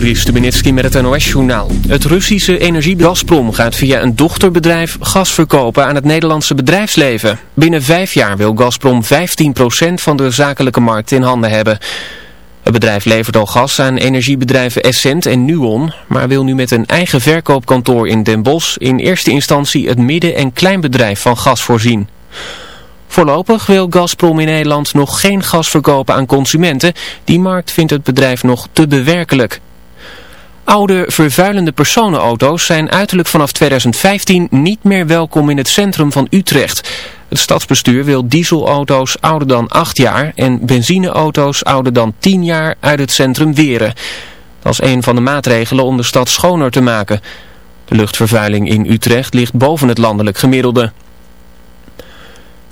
Juri Stubenitski met het NOS-journaal. Het Russische energiebedrijf Gazprom gaat via een dochterbedrijf gas verkopen aan het Nederlandse bedrijfsleven. Binnen vijf jaar wil Gazprom 15% van de zakelijke markt in handen hebben. Het bedrijf levert al gas aan energiebedrijven Essent en Nuon, maar wil nu met een eigen verkoopkantoor in Den Bosch in eerste instantie het midden- en kleinbedrijf van gas voorzien. Voorlopig wil Gazprom in Nederland nog geen gas verkopen aan consumenten. Die markt vindt het bedrijf nog te bewerkelijk. Oude vervuilende personenauto's zijn uiterlijk vanaf 2015 niet meer welkom in het centrum van Utrecht. Het stadsbestuur wil dieselauto's ouder dan 8 jaar en benzineauto's ouder dan 10 jaar uit het centrum weren. Dat is een van de maatregelen om de stad schoner te maken. De luchtvervuiling in Utrecht ligt boven het landelijk gemiddelde.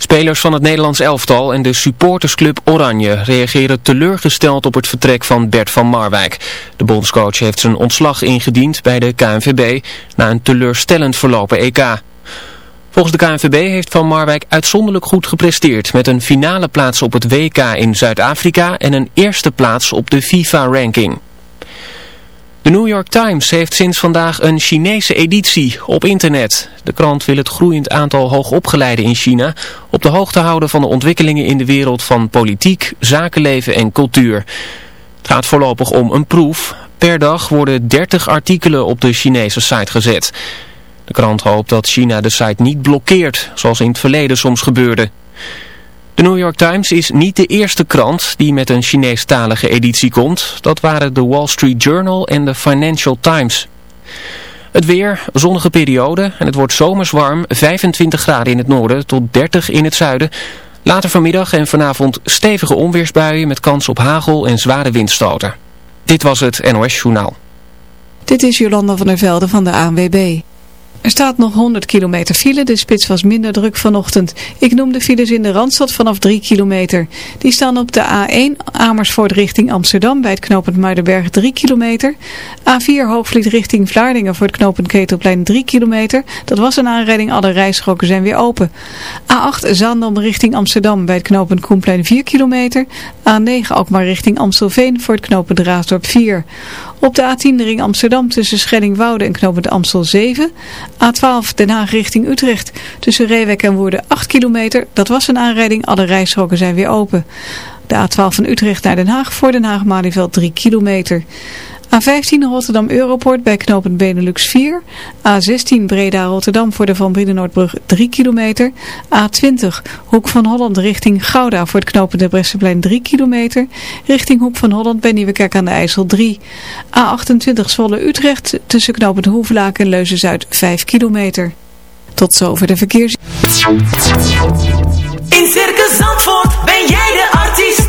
Spelers van het Nederlands elftal en de supportersclub Oranje reageren teleurgesteld op het vertrek van Bert van Marwijk. De bondscoach heeft zijn ontslag ingediend bij de KNVB na een teleurstellend verlopen EK. Volgens de KNVB heeft Van Marwijk uitzonderlijk goed gepresteerd met een finale plaats op het WK in Zuid-Afrika en een eerste plaats op de FIFA-ranking. De New York Times heeft sinds vandaag een Chinese editie op internet. De krant wil het groeiend aantal hoogopgeleiden in China op de hoogte houden van de ontwikkelingen in de wereld van politiek, zakenleven en cultuur. Het gaat voorlopig om een proef. Per dag worden 30 artikelen op de Chinese site gezet. De krant hoopt dat China de site niet blokkeert, zoals in het verleden soms gebeurde. De New York Times is niet de eerste krant die met een Chineestalige editie komt. Dat waren de Wall Street Journal en de Financial Times. Het weer, zonnige periode en het wordt zomers warm, 25 graden in het noorden tot 30 in het zuiden. Later vanmiddag en vanavond stevige onweersbuien met kans op hagel en zware windstoten. Dit was het NOS Journaal. Dit is Jolanda van der Velde van de ANWB. Er staat nog 100 kilometer file, de spits was minder druk vanochtend. Ik noem de files in de Randstad vanaf 3 kilometer. Die staan op de A1 Amersfoort richting Amsterdam bij het knooppunt Muidenberg 3 kilometer. A4 Hoogvliet richting Vlaardingen voor het knooppunt Ketelplein 3 kilometer. Dat was een aanrijding, alle rijstroken zijn weer open. A8 Zaandam richting Amsterdam bij het knooppunt Koenplein 4 kilometer. A9 Alkmaar richting Amstelveen voor het knooppunt Raasdorp 4. Op de A10 de ring Amsterdam tussen Schellingwoude en knooppunt Amstel 7. A12 Den Haag richting Utrecht tussen Reewek en Woerden 8 kilometer. Dat was een aanrijding, alle rijstroken zijn weer open. De A12 van Utrecht naar Den Haag voor Den Haag-Malieveld 3 kilometer. A15 Rotterdam Europort bij knooppunt Benelux 4. A16 Breda Rotterdam voor de Van Brienenoordbrug 3 kilometer. A20 Hoek van Holland richting Gouda voor het knooppunt de Bresseplein 3 kilometer. Richting Hoek van Holland bij Nieuwekerk aan de IJssel 3. A28 Zwolle Utrecht tussen knooppunt Hoevelaak en Leuzen-Zuid 5 kilometer. Tot zover de verkeers... In Circus Zandvoort ben jij de artiest.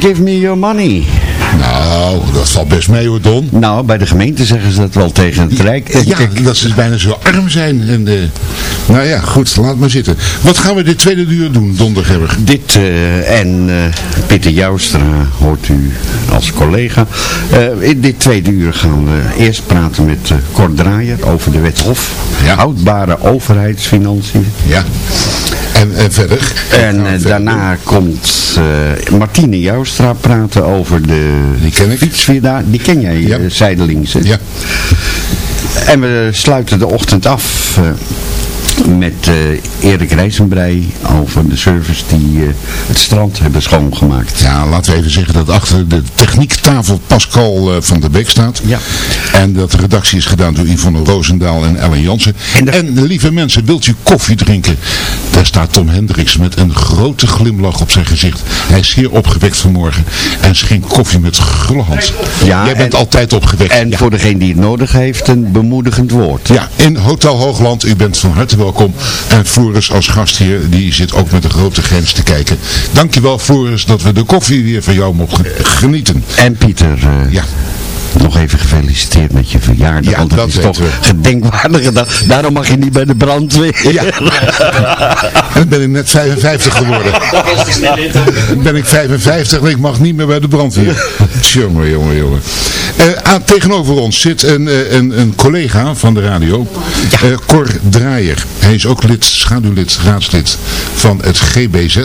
Give me your money. Nou, dat valt best mee hoor, Don. Nou, bij de gemeente zeggen ze dat wel tegen het Rijk. Ja, dat ze bijna zo arm zijn. En, eh, nou ja, goed, laat maar zitten. Wat gaan we dit tweede uur doen, donderdag? Dit eh, en eh, Pieter Joustra hoort u als collega. In dit tweede uur gaan we eerst praten met Cor Draaier over de wet Hof. Ja. Houdbare overheidsfinanciën. Ja. En, en verder? En verder daarna eh, Martine Joustra praten over de Die ken ik. fietsvierdaag. Die ken jij, Ja. eh, zijdelings. hè? Ja. En we sluiten de ochtend af eh, met eh, Erik Rijzenbrei over de service die eh, het strand hebben schoongemaakt. Ja, laten we even zeggen dat achter de techniektafel Pascal eh, van der Beek staat. Ja. En dat de redactie is gedaan door Yvonne Roosendaal en Ellen Jansen. En lieve mensen, wilt u koffie drinken? Daar staat Tom Hendricks met een grote glimlach op zijn gezicht. Hij is zeer opgewekt vanmorgen en schenkt koffie met gulle hand. Ja, Jij bent en- altijd opgewekt. En ja. voor degene die het nodig heeft, een bemoedigend woord. Ja, in Hotel Hoogland. U bent van harte welkom. En Floris als gastheer, die zit ook met een grote grens te kijken. Dankjewel Floris dat we de koffie weer van jou mogen genieten. En Pieter, eh, Ja. Nog even gefeliciteerd met je verjaardag. Ja, want het dat is toch we. gedenkwaardige dag. Daarom mag je niet bij de brandweer. Ja. En ben ik net 55 geworden. Dan ben ik 55 en ik mag niet meer bij de brandweer. Jongen, jongen, jongen. Eh, aan, tegenover ons zit een, eh, een, een collega van de radio, eh, Cor Draaier. Hij is ook lid, schaduwlid, raadslid van het GBZ.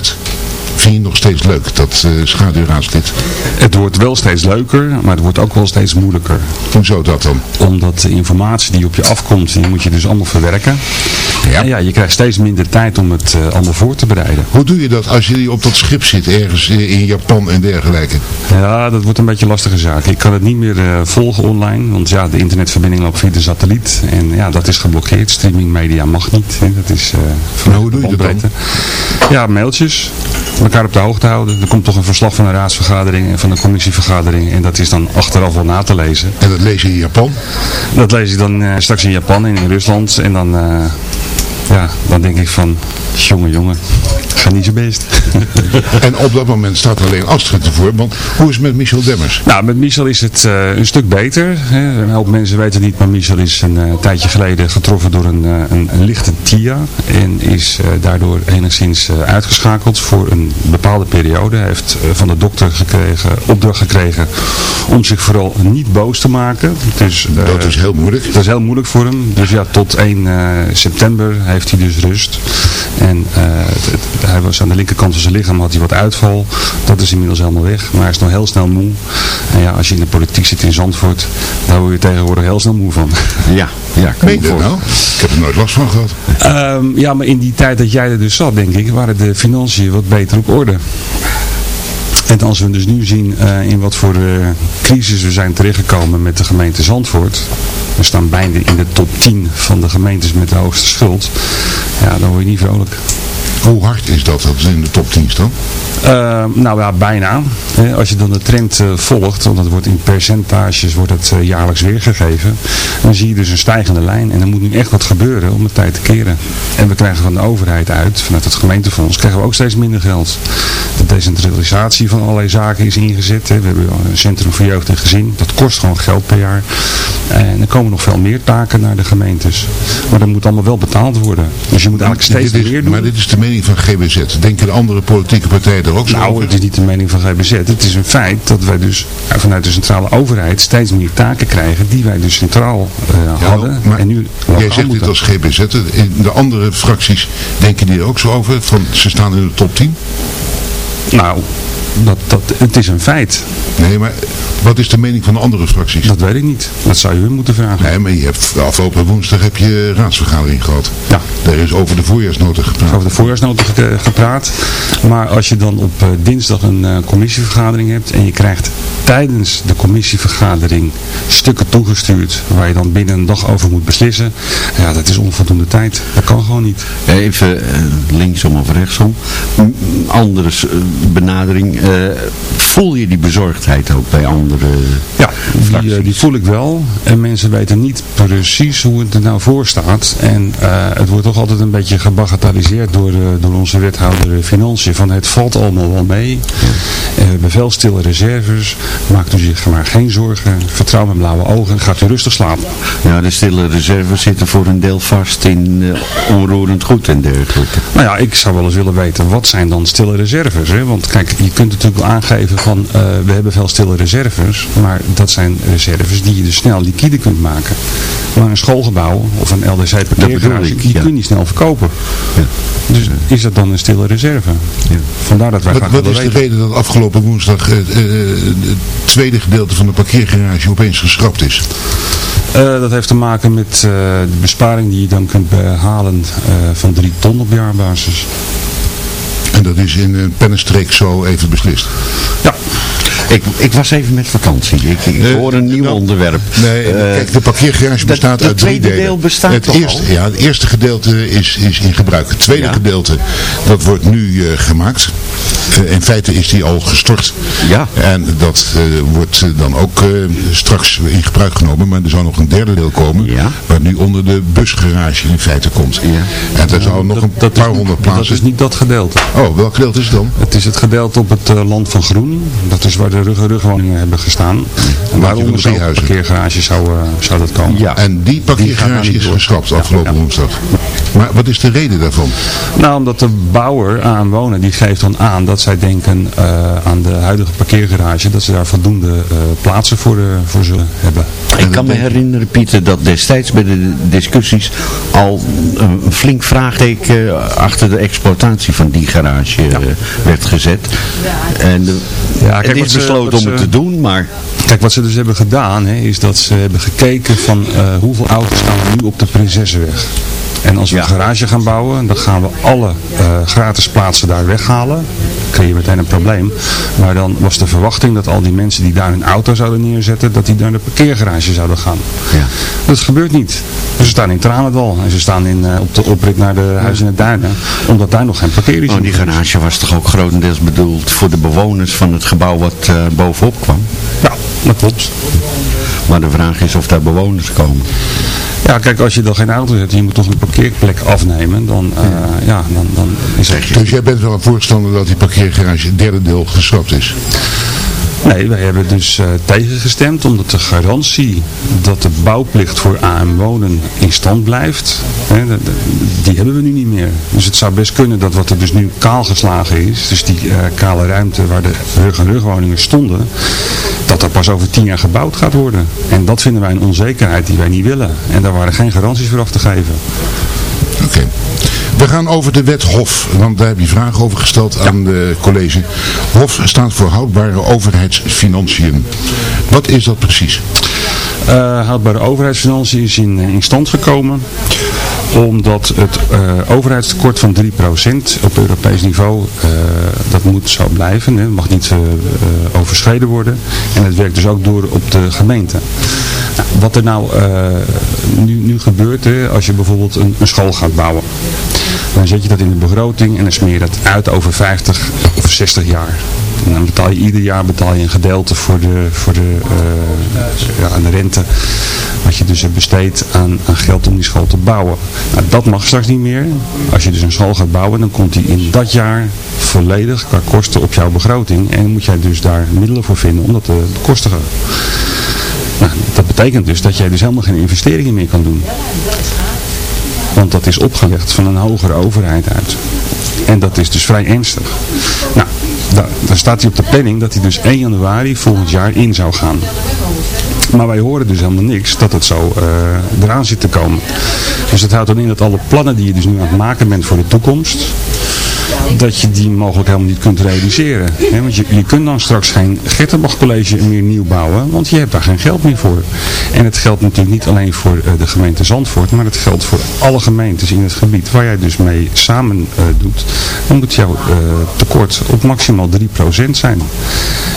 Het nog steeds leuk, dat schaduwraadslid? Het wordt wel steeds leuker, maar het wordt ook wel steeds moeilijker. Hoezo dat dan? Omdat de informatie die op je afkomt, die moet je dus allemaal verwerken. Ja. En ja, je krijgt steeds minder tijd om het eh, allemaal voor te bereiden. Hoe doe je dat als je op dat schip zit, ergens in Japan en dergelijke? Ja, dat wordt een beetje een lastige zaak. Ik kan het niet meer eh, volgen online, want ja, de internetverbinding loopt via de satelliet. En ja, dat is geblokkeerd. Streaming media mag niet. Hè. Dat is Nou, hoe doe je dat dan? Ja, mailtjes. Elkaar op de hoogte houden. Er komt toch een verslag van een raadsvergadering en van een commissievergadering. En dat is dan achteraf wel na te lezen. En dat lees je in Japan? Dat lees ik dan straks in Japan en in Rusland. En dan, ja, dan denk ik van, jongen, jongen, ga niet zo best. En op dat moment staat alleen Astrid ervoor. Want hoe is het met Michel Demmers? nou, met Michel is het eh, een stuk beter. Hè. Een hoop mensen weten het niet, maar Michel is een eh, tijdje geleden getroffen door een, eh, een, een lichte TIA. En is daardoor enigszins uitgeschakeld voor een bepaalde periode. Hij heeft van de dokter gekregen, opdracht gekregen om zich vooral niet boos te maken. Dus, Dat is heel moeilijk. Dat is heel moeilijk voor hem. Dus ja, tot 1 eh, september heeft hij dus rust. En het- hij was aan de linkerkant van zijn lichaam had hij wat uitval. Dat is inmiddels helemaal weg. Maar hij is nog heel snel moe. En ja, als je in de politiek zit in Zandvoort, daar word je tegenwoordig heel snel moe van. Ja, ja. kan je dat voor- nou? Ik heb er nooit last van gehad. Ehm, ja, maar in die tijd dat jij er dus zat, denk ik, waren de financiën wat beter op orde. En als we dus nu zien eh, in wat voor eh, crisis we zijn terechtgekomen met de gemeente Zandvoort. We staan bijna in de top 10 van de gemeentes met de hoogste schuld. Ja, dan word je niet vrolijk. Hoe hard is dat, dat is in de top 10 dan? Eh, nou ja, bijna. Als je dan de trend eh, volgt, want dat wordt in percentages wordt het eh, jaarlijks weergegeven, dan zie je dus een stijgende lijn. En er moet nu echt wat gebeuren om het tijd te keren. En we krijgen van de overheid uit, vanuit het gemeentefonds, krijgen we ook steeds minder geld. De decentralisatie van allerlei zaken is ingezet. We hebben een centrum voor jeugd en gezin. Dat kost gewoon geld per jaar. En er komen nog veel meer taken naar de gemeentes. Maar dat moet allemaal wel betaald worden. Dus je moet eigenlijk steeds Dit is- meer doen. Maar dit is de mening van GBZ. Denken de andere politieke partijen er ook zo Nou, over? het is niet de mening van GBZ. Het is een feit dat wij dus vanuit de centrale overheid steeds meer taken krijgen die wij dus centraal eh, Ja, hadden. maar en nu Jij zegt dit als GBZ. In de andere fracties denken die er ook zo over? Van, ze staan in de top 10? Nou, dat, dat, het is een feit. Nee, maar wat is de mening van de andere fracties? Dat weet ik niet. Dat zou je hun moeten vragen. Nee, maar je hebt, afgelopen woensdag heb je raadsvergadering gehad. Ja. Daar is over de voorjaarsnota gepraat. over de voorjaarsnota ge- gepraat. Maar als je dan op eh, dinsdag een eh, commissievergadering hebt en je krijgt tijdens de commissievergadering stukken toegestuurd waar je dan binnen een dag over moet beslissen. Ja, dat is onvoldoende tijd. Dat kan gewoon niet. Even eh, linksom of rechtsom. M- Andere s- eh, benadering. eh, voel je die bezorgdheid ook bij andere Ja, die, die, eh, die voel ik wel. En mensen weten niet precies hoe het er nou voor staat. En eh, het wordt toch altijd een beetje gebagatelliseerd door, door onze wethouder Financiën. Van het valt allemaal wel mee. we hebben veel stille reserves. Maakt u zich maar geen zorgen. Vertrouw met blauwe ogen. Gaat u rustig slapen. Ja, de stille reserves zitten voor een deel vast in onroerend goed en dergelijke. Nou ja, ik zou wel eens willen weten, wat zijn dan stille reserves? Hè? Want kijk, je kunt natuurlijk wel aangeven van, eh, we hebben veel stille reserves, maar dat zijn reserves die je dus snel liquide kunt maken. Maar een schoolgebouw of een LDC parkeergarage, die ja. kun je niet snel verkopen. Dus is dat dan een stille reserve? Vandaar dat wij Wat, graag wat is de weten. reden dat afgelopen woensdag eh, eh, het tweede gedeelte van de parkeergarage opeens geschrapt is? Eh, dat heeft te maken met eh, de besparing die je dan kunt behalen eh, van 3 ton op jaarbasis. En dat is in een pennenstreek zo even beslist. Ja. Ik, ik was even met vakantie. Ik, ik hoor een nieuw nou, onderwerp. Nee, Eh, kijk, de parkeergarage dat- bestaat het uit drie tweede delen. deel bestaat het eerste, al? Ja, het eerste gedeelte is, is in gebruik. Het tweede Ja. gedeelte, dat wordt nu eh, gemaakt. Eh, in feite is die al gestort. Ja. En dat eh, wordt dan ook eh, straks in gebruik genomen. Maar er zal nog een derde deel komen. Ja. Wat nu onder de busgarage in feite komt. Ja. En er zou nog een dat paar is, honderd Dat plaatsen. is niet dat gedeelte. Oh, welk gedeelte is het dan? Het is het gedeelte op het land van Groen. Dat is waar de ruggen rugwoningen hebben gestaan. En de zo'n parkeergarage zou, eh, zou dat komen. Ja. En die parkeergarage is geschrapt afgelopen ja. woensdag. Maar wat is de reden daarvan? Nou, omdat de bouwer aan wonen, die geeft dan aan dat zij denken eh, aan de huidige parkeergarage, dat ze daar voldoende eh, plaatsen voor, eh, voor zullen hebben. Ik kan me herinneren, Pieter, dat destijds bij de discussies al een flink vraagteken achter de exploitatie van die garage eh, werd gezet. En de, Ja, kijk, het wat is ze- om het te doen, maar Kijk, wat ze dus hebben gedaan, hè, is dat ze hebben gekeken van eh, hoeveel auto's staan nu op de Prinsessenweg. En als we Ja. een garage gaan bouwen, dan gaan we alle eh, gratis plaatsen daar weghalen. Dan creëer je meteen een probleem. Maar dan was de verwachting dat al die mensen die daar hun auto zouden neerzetten, dat die naar de parkeergarage zouden gaan. Ja. Dat gebeurt niet. Ze staan in Tranendal en ze staan in, eh, op de oprit naar de Huizen in het Duinen, omdat daar nog geen parkeer is. oh, die garage was toch ook grotendeels bedoeld voor de bewoners van het gebouw wat eh, bovenop kwam. Ja, dat klopt. Maar de vraag is of daar bewoners komen. Ja, kijk, als je dan geen auto zet en je moet toch een parkeerplek afnemen, dan, eh, ja, dan, dan is het... Dus jij bent wel een voorstander dat die parkeergarage het derde deel geschrapt is? Nee, wij hebben dus eh, tegengestemd omdat de garantie dat de bouwplicht voor AM wonen in stand blijft, hè, die hebben we nu niet meer. Dus het zou best kunnen dat wat er dus nu kaal geslagen is, dus die eh, kale ruimte waar de rug- en rugwoningen stonden, dat er pas over tien jaar gebouwd gaat worden. En dat vinden wij een onzekerheid die wij niet willen. En daar waren geen garanties voor af te geven. Oké. We gaan over de wet HOF, want daar heb je vragen over gesteld aan het college. HOF staat voor houdbare overheidsfinanciën. Wat is dat precies? Eh, houdbare overheidsfinanciën is in, in stand gekomen omdat het eh, overheidstekort van 3% op Europees niveau, eh, dat moet zo blijven. Hè. Het mag niet eh, eh, overschreden worden. En het werkt dus ook door op de gemeente. Nou, wat er nou eh, nu, nu gebeurt, hè, als je bijvoorbeeld een, een school gaat bouwen. Dan zet je dat in de begroting en dan smeer je dat uit over 50 of 60 jaar. En dan betaal je ieder jaar betaal je een gedeelte voor de, voor de, eh, ja, aan de rente. Wat je dus hebt besteed aan, aan geld om die school te bouwen. Nou, dat mag straks niet meer. Als je dus een school gaat bouwen, dan komt die in dat jaar volledig qua kosten op jouw begroting. En moet jij dus daar middelen voor vinden om dat te bekostigen. Nou, dat betekent dus dat jij dus helemaal geen investeringen meer kan doen. Want dat is opgelegd van een hogere overheid uit. En dat is dus vrij ernstig. Nou, daar, staat hij op de planning dat hij dus 1 januari volgend jaar in zou gaan. Maar wij horen dus helemaal niks dat het zo eh, eraan zit te komen. Dus dat houdt dan in dat alle plannen die je dus nu aan het maken bent voor de toekomst, dat je die mogelijk helemaal niet kunt realiseren. Want je, je kunt dan straks geen Gertenbach College meer nieuw bouwen, want je hebt daar geen geld meer voor. En het geldt natuurlijk niet alleen voor eh, de gemeente Zandvoort, maar het geldt voor alle gemeentes in het gebied waar jij dus mee samen eh, doet. Dan moet jouw eh, tekort op maximaal 3% zijn.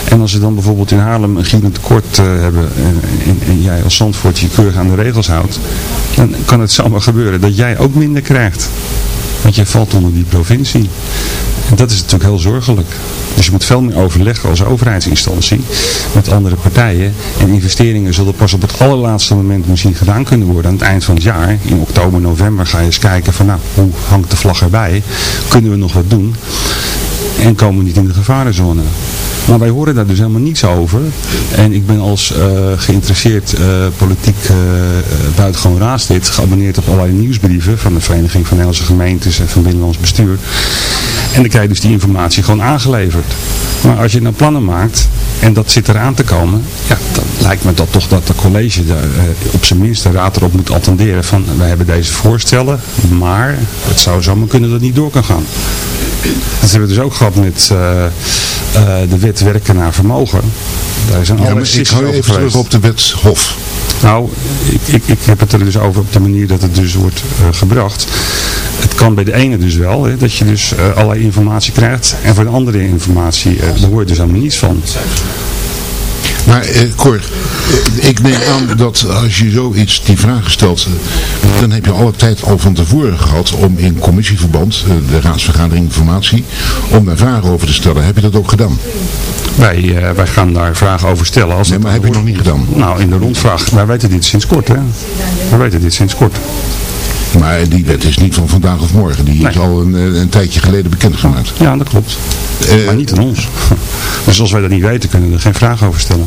En als ze dan bijvoorbeeld in Haarlem een gierend tekort hebben en, en, en jij als Zandvoort je keurig aan de regels houdt, dan kan het zomaar gebeuren dat jij ook minder krijgt. Want je valt onder die provincie. En dat is natuurlijk heel zorgelijk. Dus je moet veel meer overleggen als overheidsinstantie met andere partijen. En investeringen zullen pas op het allerlaatste moment misschien gedaan kunnen worden aan het eind van het jaar. In oktober, november ga je eens kijken van nou, hoe hangt de vlag erbij? Kunnen we nog wat doen? En komen we niet in de gevarenzone? Maar wij horen daar dus helemaal niets over. En ik ben als eh, geïnteresseerd eh, politiek uh, buitengewoon raadslid geabonneerd op allerlei nieuwsbrieven van de Vereniging van Nederlandse Gemeentes en van Binnenlands Bestuur. En dan krijg je dus die informatie gewoon aangeleverd. Maar als je nou plannen maakt en dat zit eraan te komen, ja, dan lijkt me dat toch dat de college daar, op zijn minst de raad erop moet attenderen van wij hebben deze voorstellen, maar het zou zomaar kunnen dat het niet door kan gaan. Dat hebben we dus ook gehad met uh, uh, de wet werken naar vermogen. Daar zijn ja, maar ik hou even terug op de wet Hof. Nou, ik, ik, ik heb het er dus over op de manier dat het dus wordt uh, gebracht. Het kan bij de ene dus wel, hè, dat je dus uh, allerlei informatie krijgt. En voor de andere informatie, uh, daar je dus helemaal niets van. Maar eh, Cor, ik neem aan dat als je zoiets die vraag stelt, eh, dan heb je alle tijd al van tevoren gehad om in commissieverband, eh, de raadsvergadering informatie, om daar vragen over te stellen. Heb je dat ook gedaan? Wij, uh, wij gaan daar vragen over stellen. Als nee, maar heb je nog niet gedaan? Nou, in de rondvraag. Wij weten dit sinds kort, hè. Wij weten dit sinds kort. Maar die wet is niet van vandaag of morgen. Die is al een, eh, een tijdje geleden bekendgemaakt. Ja, dat klopt. Eh, maar niet aan ons. Dus als wij dat niet weten, kunnen we er geen vragen over stellen.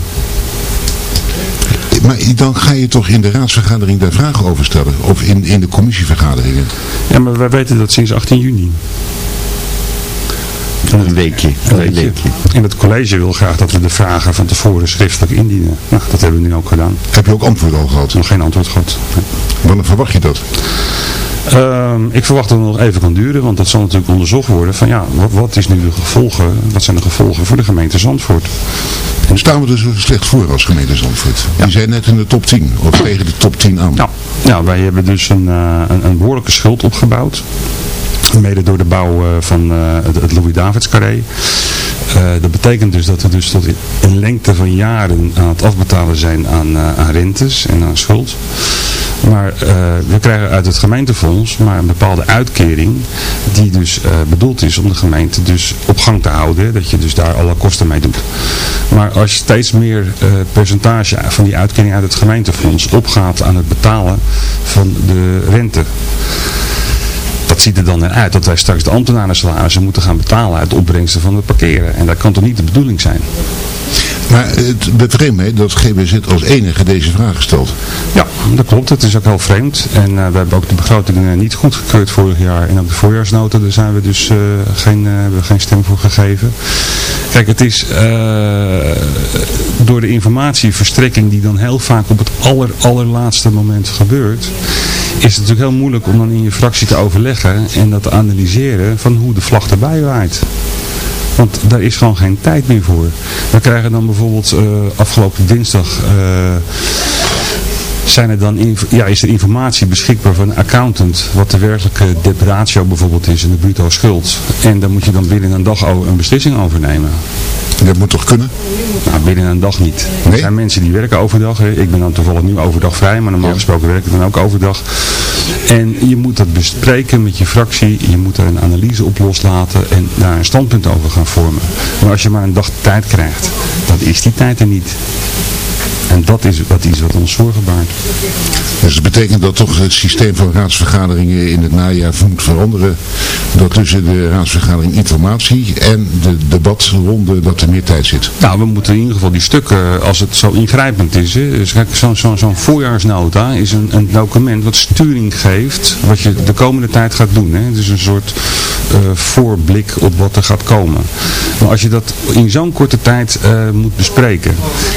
Maar dan ga je toch in de raadsvergadering daar vragen over stellen? Of in, in de commissievergaderingen? Ja, maar wij weten dat sinds 18 juni. Een weekje. Een weekje. En het college wil graag dat we de vragen van tevoren schriftelijk indienen. Nou, dat hebben we nu ook gedaan. Heb je ook antwoord al gehad? Nog geen antwoord gehad. Nee. Wanneer verwacht je dat? Ehm, ik verwacht dat het nog even kan duren, want dat zal natuurlijk onderzocht worden van ja, wat, wat is nu de gevolgen, wat zijn de gevolgen voor de gemeente Zandvoort? En staan we er zo slecht voor als gemeente Zandvoort? Die zijn net in de top 10, of tegen de top 10 aan. Nou, ja, wij hebben dus een, uh, een, een behoorlijke schuld opgebouwd. Mede door de bouw uh, van uh, het, Louis-Davids carré. Uh, dat betekent dus dat we dus tot in lengte van jaren aan het afbetalen zijn aan, aan rentes en aan schuld. Maar we krijgen uit het gemeentefonds maar een bepaalde uitkering die dus bedoeld is om de gemeente dus op gang te houden. Dat je dus daar alle kosten mee doet. Maar als je steeds meer percentage van die uitkering uit het gemeentefonds opgaat aan het betalen van de rente ziet er dan naar uit dat wij straks de ambtenaren salarissen moeten gaan betalen uit de opbrengsten van het parkeren. En dat kan toch niet de bedoeling zijn? Maar het bevreemdt mij dat GBZ als enige deze vraag stelt. Ja, dat klopt. Het is ook heel vreemd. En uh, we hebben ook de begroting uh, niet goedgekeurd vorig jaar. En ook de voorjaarsnota, daar zijn we dus uh, geen, hebben geen stem voor gegeven. Kijk, het is door de informatieverstrekking die dan heel vaak op het aller, allerlaatste moment gebeurt, is het natuurlijk heel moeilijk om dan in je fractie te overleggen en dat te analyseren van hoe de vlag erbij waait. Want daar is gewoon geen tijd meer voor. We krijgen dan bijvoorbeeld uh, afgelopen dinsdag... Uh, zijn er dan ja, is er informatie beschikbaar van een accountant wat de werkelijke depredatio bijvoorbeeld is en de bruto schuld. En daar moet je dan binnen een dag een beslissing over nemen. Dat moet toch kunnen? Nou, binnen een dag niet. Nee? Er zijn mensen die werken overdag. Ik ben dan toevallig nu overdag vrij, maar normaal gesproken werk ik dan ook overdag. En je moet dat bespreken met je fractie. Je moet er een analyse op loslaten en daar een standpunt over gaan vormen. Maar als je maar een dag tijd krijgt, dan is die tijd er niet. En dat is wat iets wat ons zorgen. Dus dat betekent dat toch het systeem van raadsvergaderingen in het najaar moet veranderen. Dat tussen de raadsvergadering informatie en de debatronde dat er meer tijd zit. Nou, we moeten in ieder geval die stukken, als het zo ingrijpend is. Dus zo'n zo, zo voorjaarsnota is een, een, document wat sturing geeft wat je de komende tijd gaat doen. Hè. Het is een soort uh, voorblik op wat er gaat komen. Maar als je dat in zo'n korte tijd uh, moet bespreken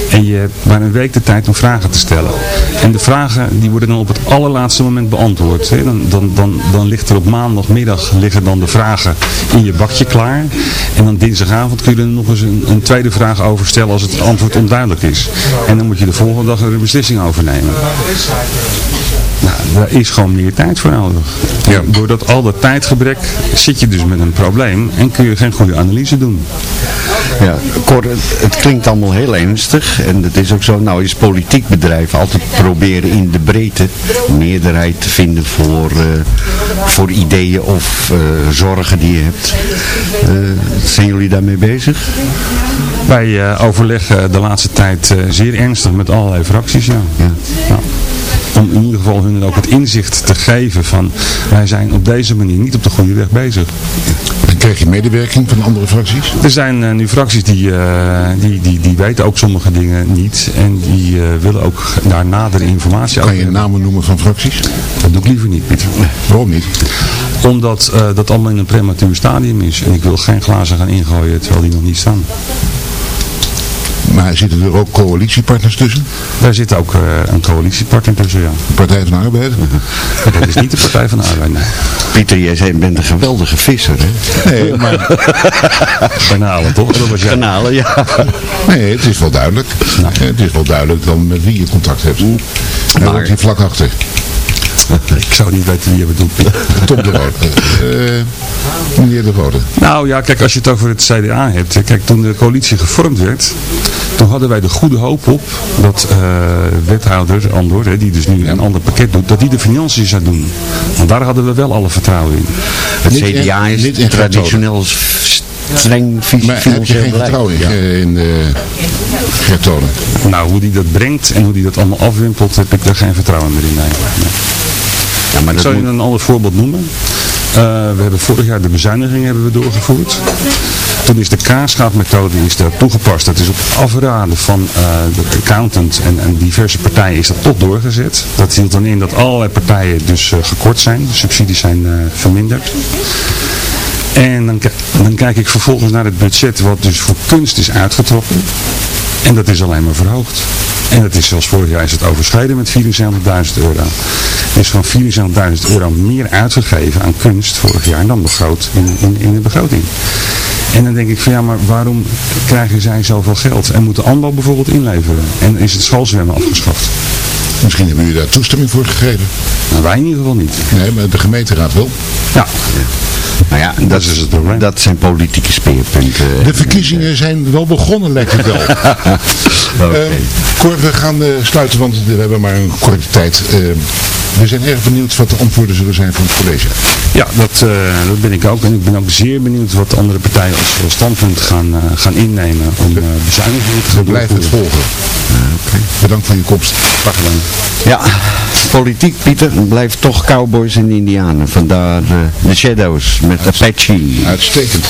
en je hebt maar een week de tijd om vragen te stellen. En de vragen die worden dan op het allerlaatste moment beantwoord. Hè. Dan, dan, dan, dan ligt er op maandagmiddag liggen dan de vragen in je bakje klaar. En dan dinsdagavond kun je er nog eens een, een tweede vraag over stellen als het antwoord onduidelijk is. En dan moet je de volgende dag er een beslissing over nemen. Daar is gewoon meer tijd voor nodig. Ja. Doordat al dat tijdgebrek zit je dus met een probleem en kun je geen goede analyse doen. Ja, Cor, het, klinkt allemaal heel ernstig en het is ook zo, nou is politiek bedrijf altijd proberen in de breedte meerderheid te vinden voor, eh, voor ideeën of eh, zorgen die je hebt. Eh, zijn jullie daarmee bezig? Wij overleggen de laatste tijd zeer ernstig met allerlei fracties, ja. Ja. Om in ieder geval hun ook het inzicht te geven van wij zijn op deze manier niet op de goede weg bezig. Dan krijg je medewerking van andere fracties. Er zijn eh, nu fracties die, eh, die, die, die weten ook sommige dingen niet en die eh, willen ook daar nadere informatie over Kan je namen noemen van fracties? Dat doe ik liever niet, Pieter. Waarom niet? Omdat dat allemaal in een prematuur stadium is en ik wil geen glazen gaan ingooien terwijl die nog niet staan. Maar zitten er ook coalitiepartners tussen? Daar zit ook eh, een coalitiepartner tussen, ja. De Partij van de Arbeid? Dat is niet de Partij van de Arbeid, nee. Pieter, jij zei- bent een geweldige visser, hè? Nee, maar Garnalen, toch? Dat was jij. Kanalen, ja. nee, het is wel duidelijk. Het is wel duidelijk dan met wie je contact hebt. Daar Maar- wordt hij vlak achter. Ik zou niet weten wie je bedoelt. Tom de Rode. Eh, meneer de Rode. Nou ja, kijk, als je het over het CDA hebt. Kijk, toen de coalitie gevormd werd, toen hadden wij de goede hoop op dat eh, wethouder Andor, hè, die dus nu een ander pakket doet, dat die de financiën zou doen. Want daar hadden we wel alle vertrouwen in. Het Niet CDA is niet in traditioneel streng Maar heb je geen vertrouwen in, Ja. eh, in eh Gert Tonen? Nou, hoe die dat brengt en hoe die dat allemaal afwimpelt, heb ik daar geen vertrouwen meer in. Nee. Nee. Ja, maar Ik dat zal je moet- een ander voorbeeld noemen. Eh, we hebben vorig jaar de bezuiniging hebben we doorgevoerd. Toen is de kaarschaafmethode is daar toegepast. Dat is op afraden van eh, de accountant en, en diverse partijen is dat toch doorgezet. Dat hield dan in dat allerlei partijen dus gekort zijn. De subsidies zijn eh, verminderd. En dan, dan kijk ik vervolgens naar het budget wat dus voor kunst is uitgetrokken. En dat is alleen maar verhoogd. En dat is zelfs vorig jaar is het overschreden met 74.000 euro. Er is gewoon 74.000 euro meer uitgegeven aan kunst vorig jaar dan begroot in, in, de begroting. En dan denk ik van ja, maar waarom krijgen zij zoveel geld? En moet de ANBO bijvoorbeeld inleveren? En is het schoolzwemmen afgeschaft? Misschien hebben jullie daar toestemming voor gegeven. Nou, wij in ieder geval niet. Nee, maar de gemeenteraad wel. Ja, Nou ja, dat, is het probleem. dat zijn politieke speerpunten. De verkiezingen zijn wel begonnen, lijkt het wel. Oké. Eh, Cor, we gaan eh, sluiten, want we hebben maar een korte tijd. Eh, we zijn erg benieuwd wat de antwoorden zullen zijn van het college. ja dat, eh, dat ben ik ook. En ik ben ook zeer benieuwd wat andere partijen als standpunt gaan, eh, gaan innemen om eh bezuinigingen te We gaan blijven het volgen. Bedankt voor je komst. Graag gedaan. Ja, politiek Pieter blijft toch cowboys en indianen. Vandaar eh, de Shadows met Apache. Uitstekend.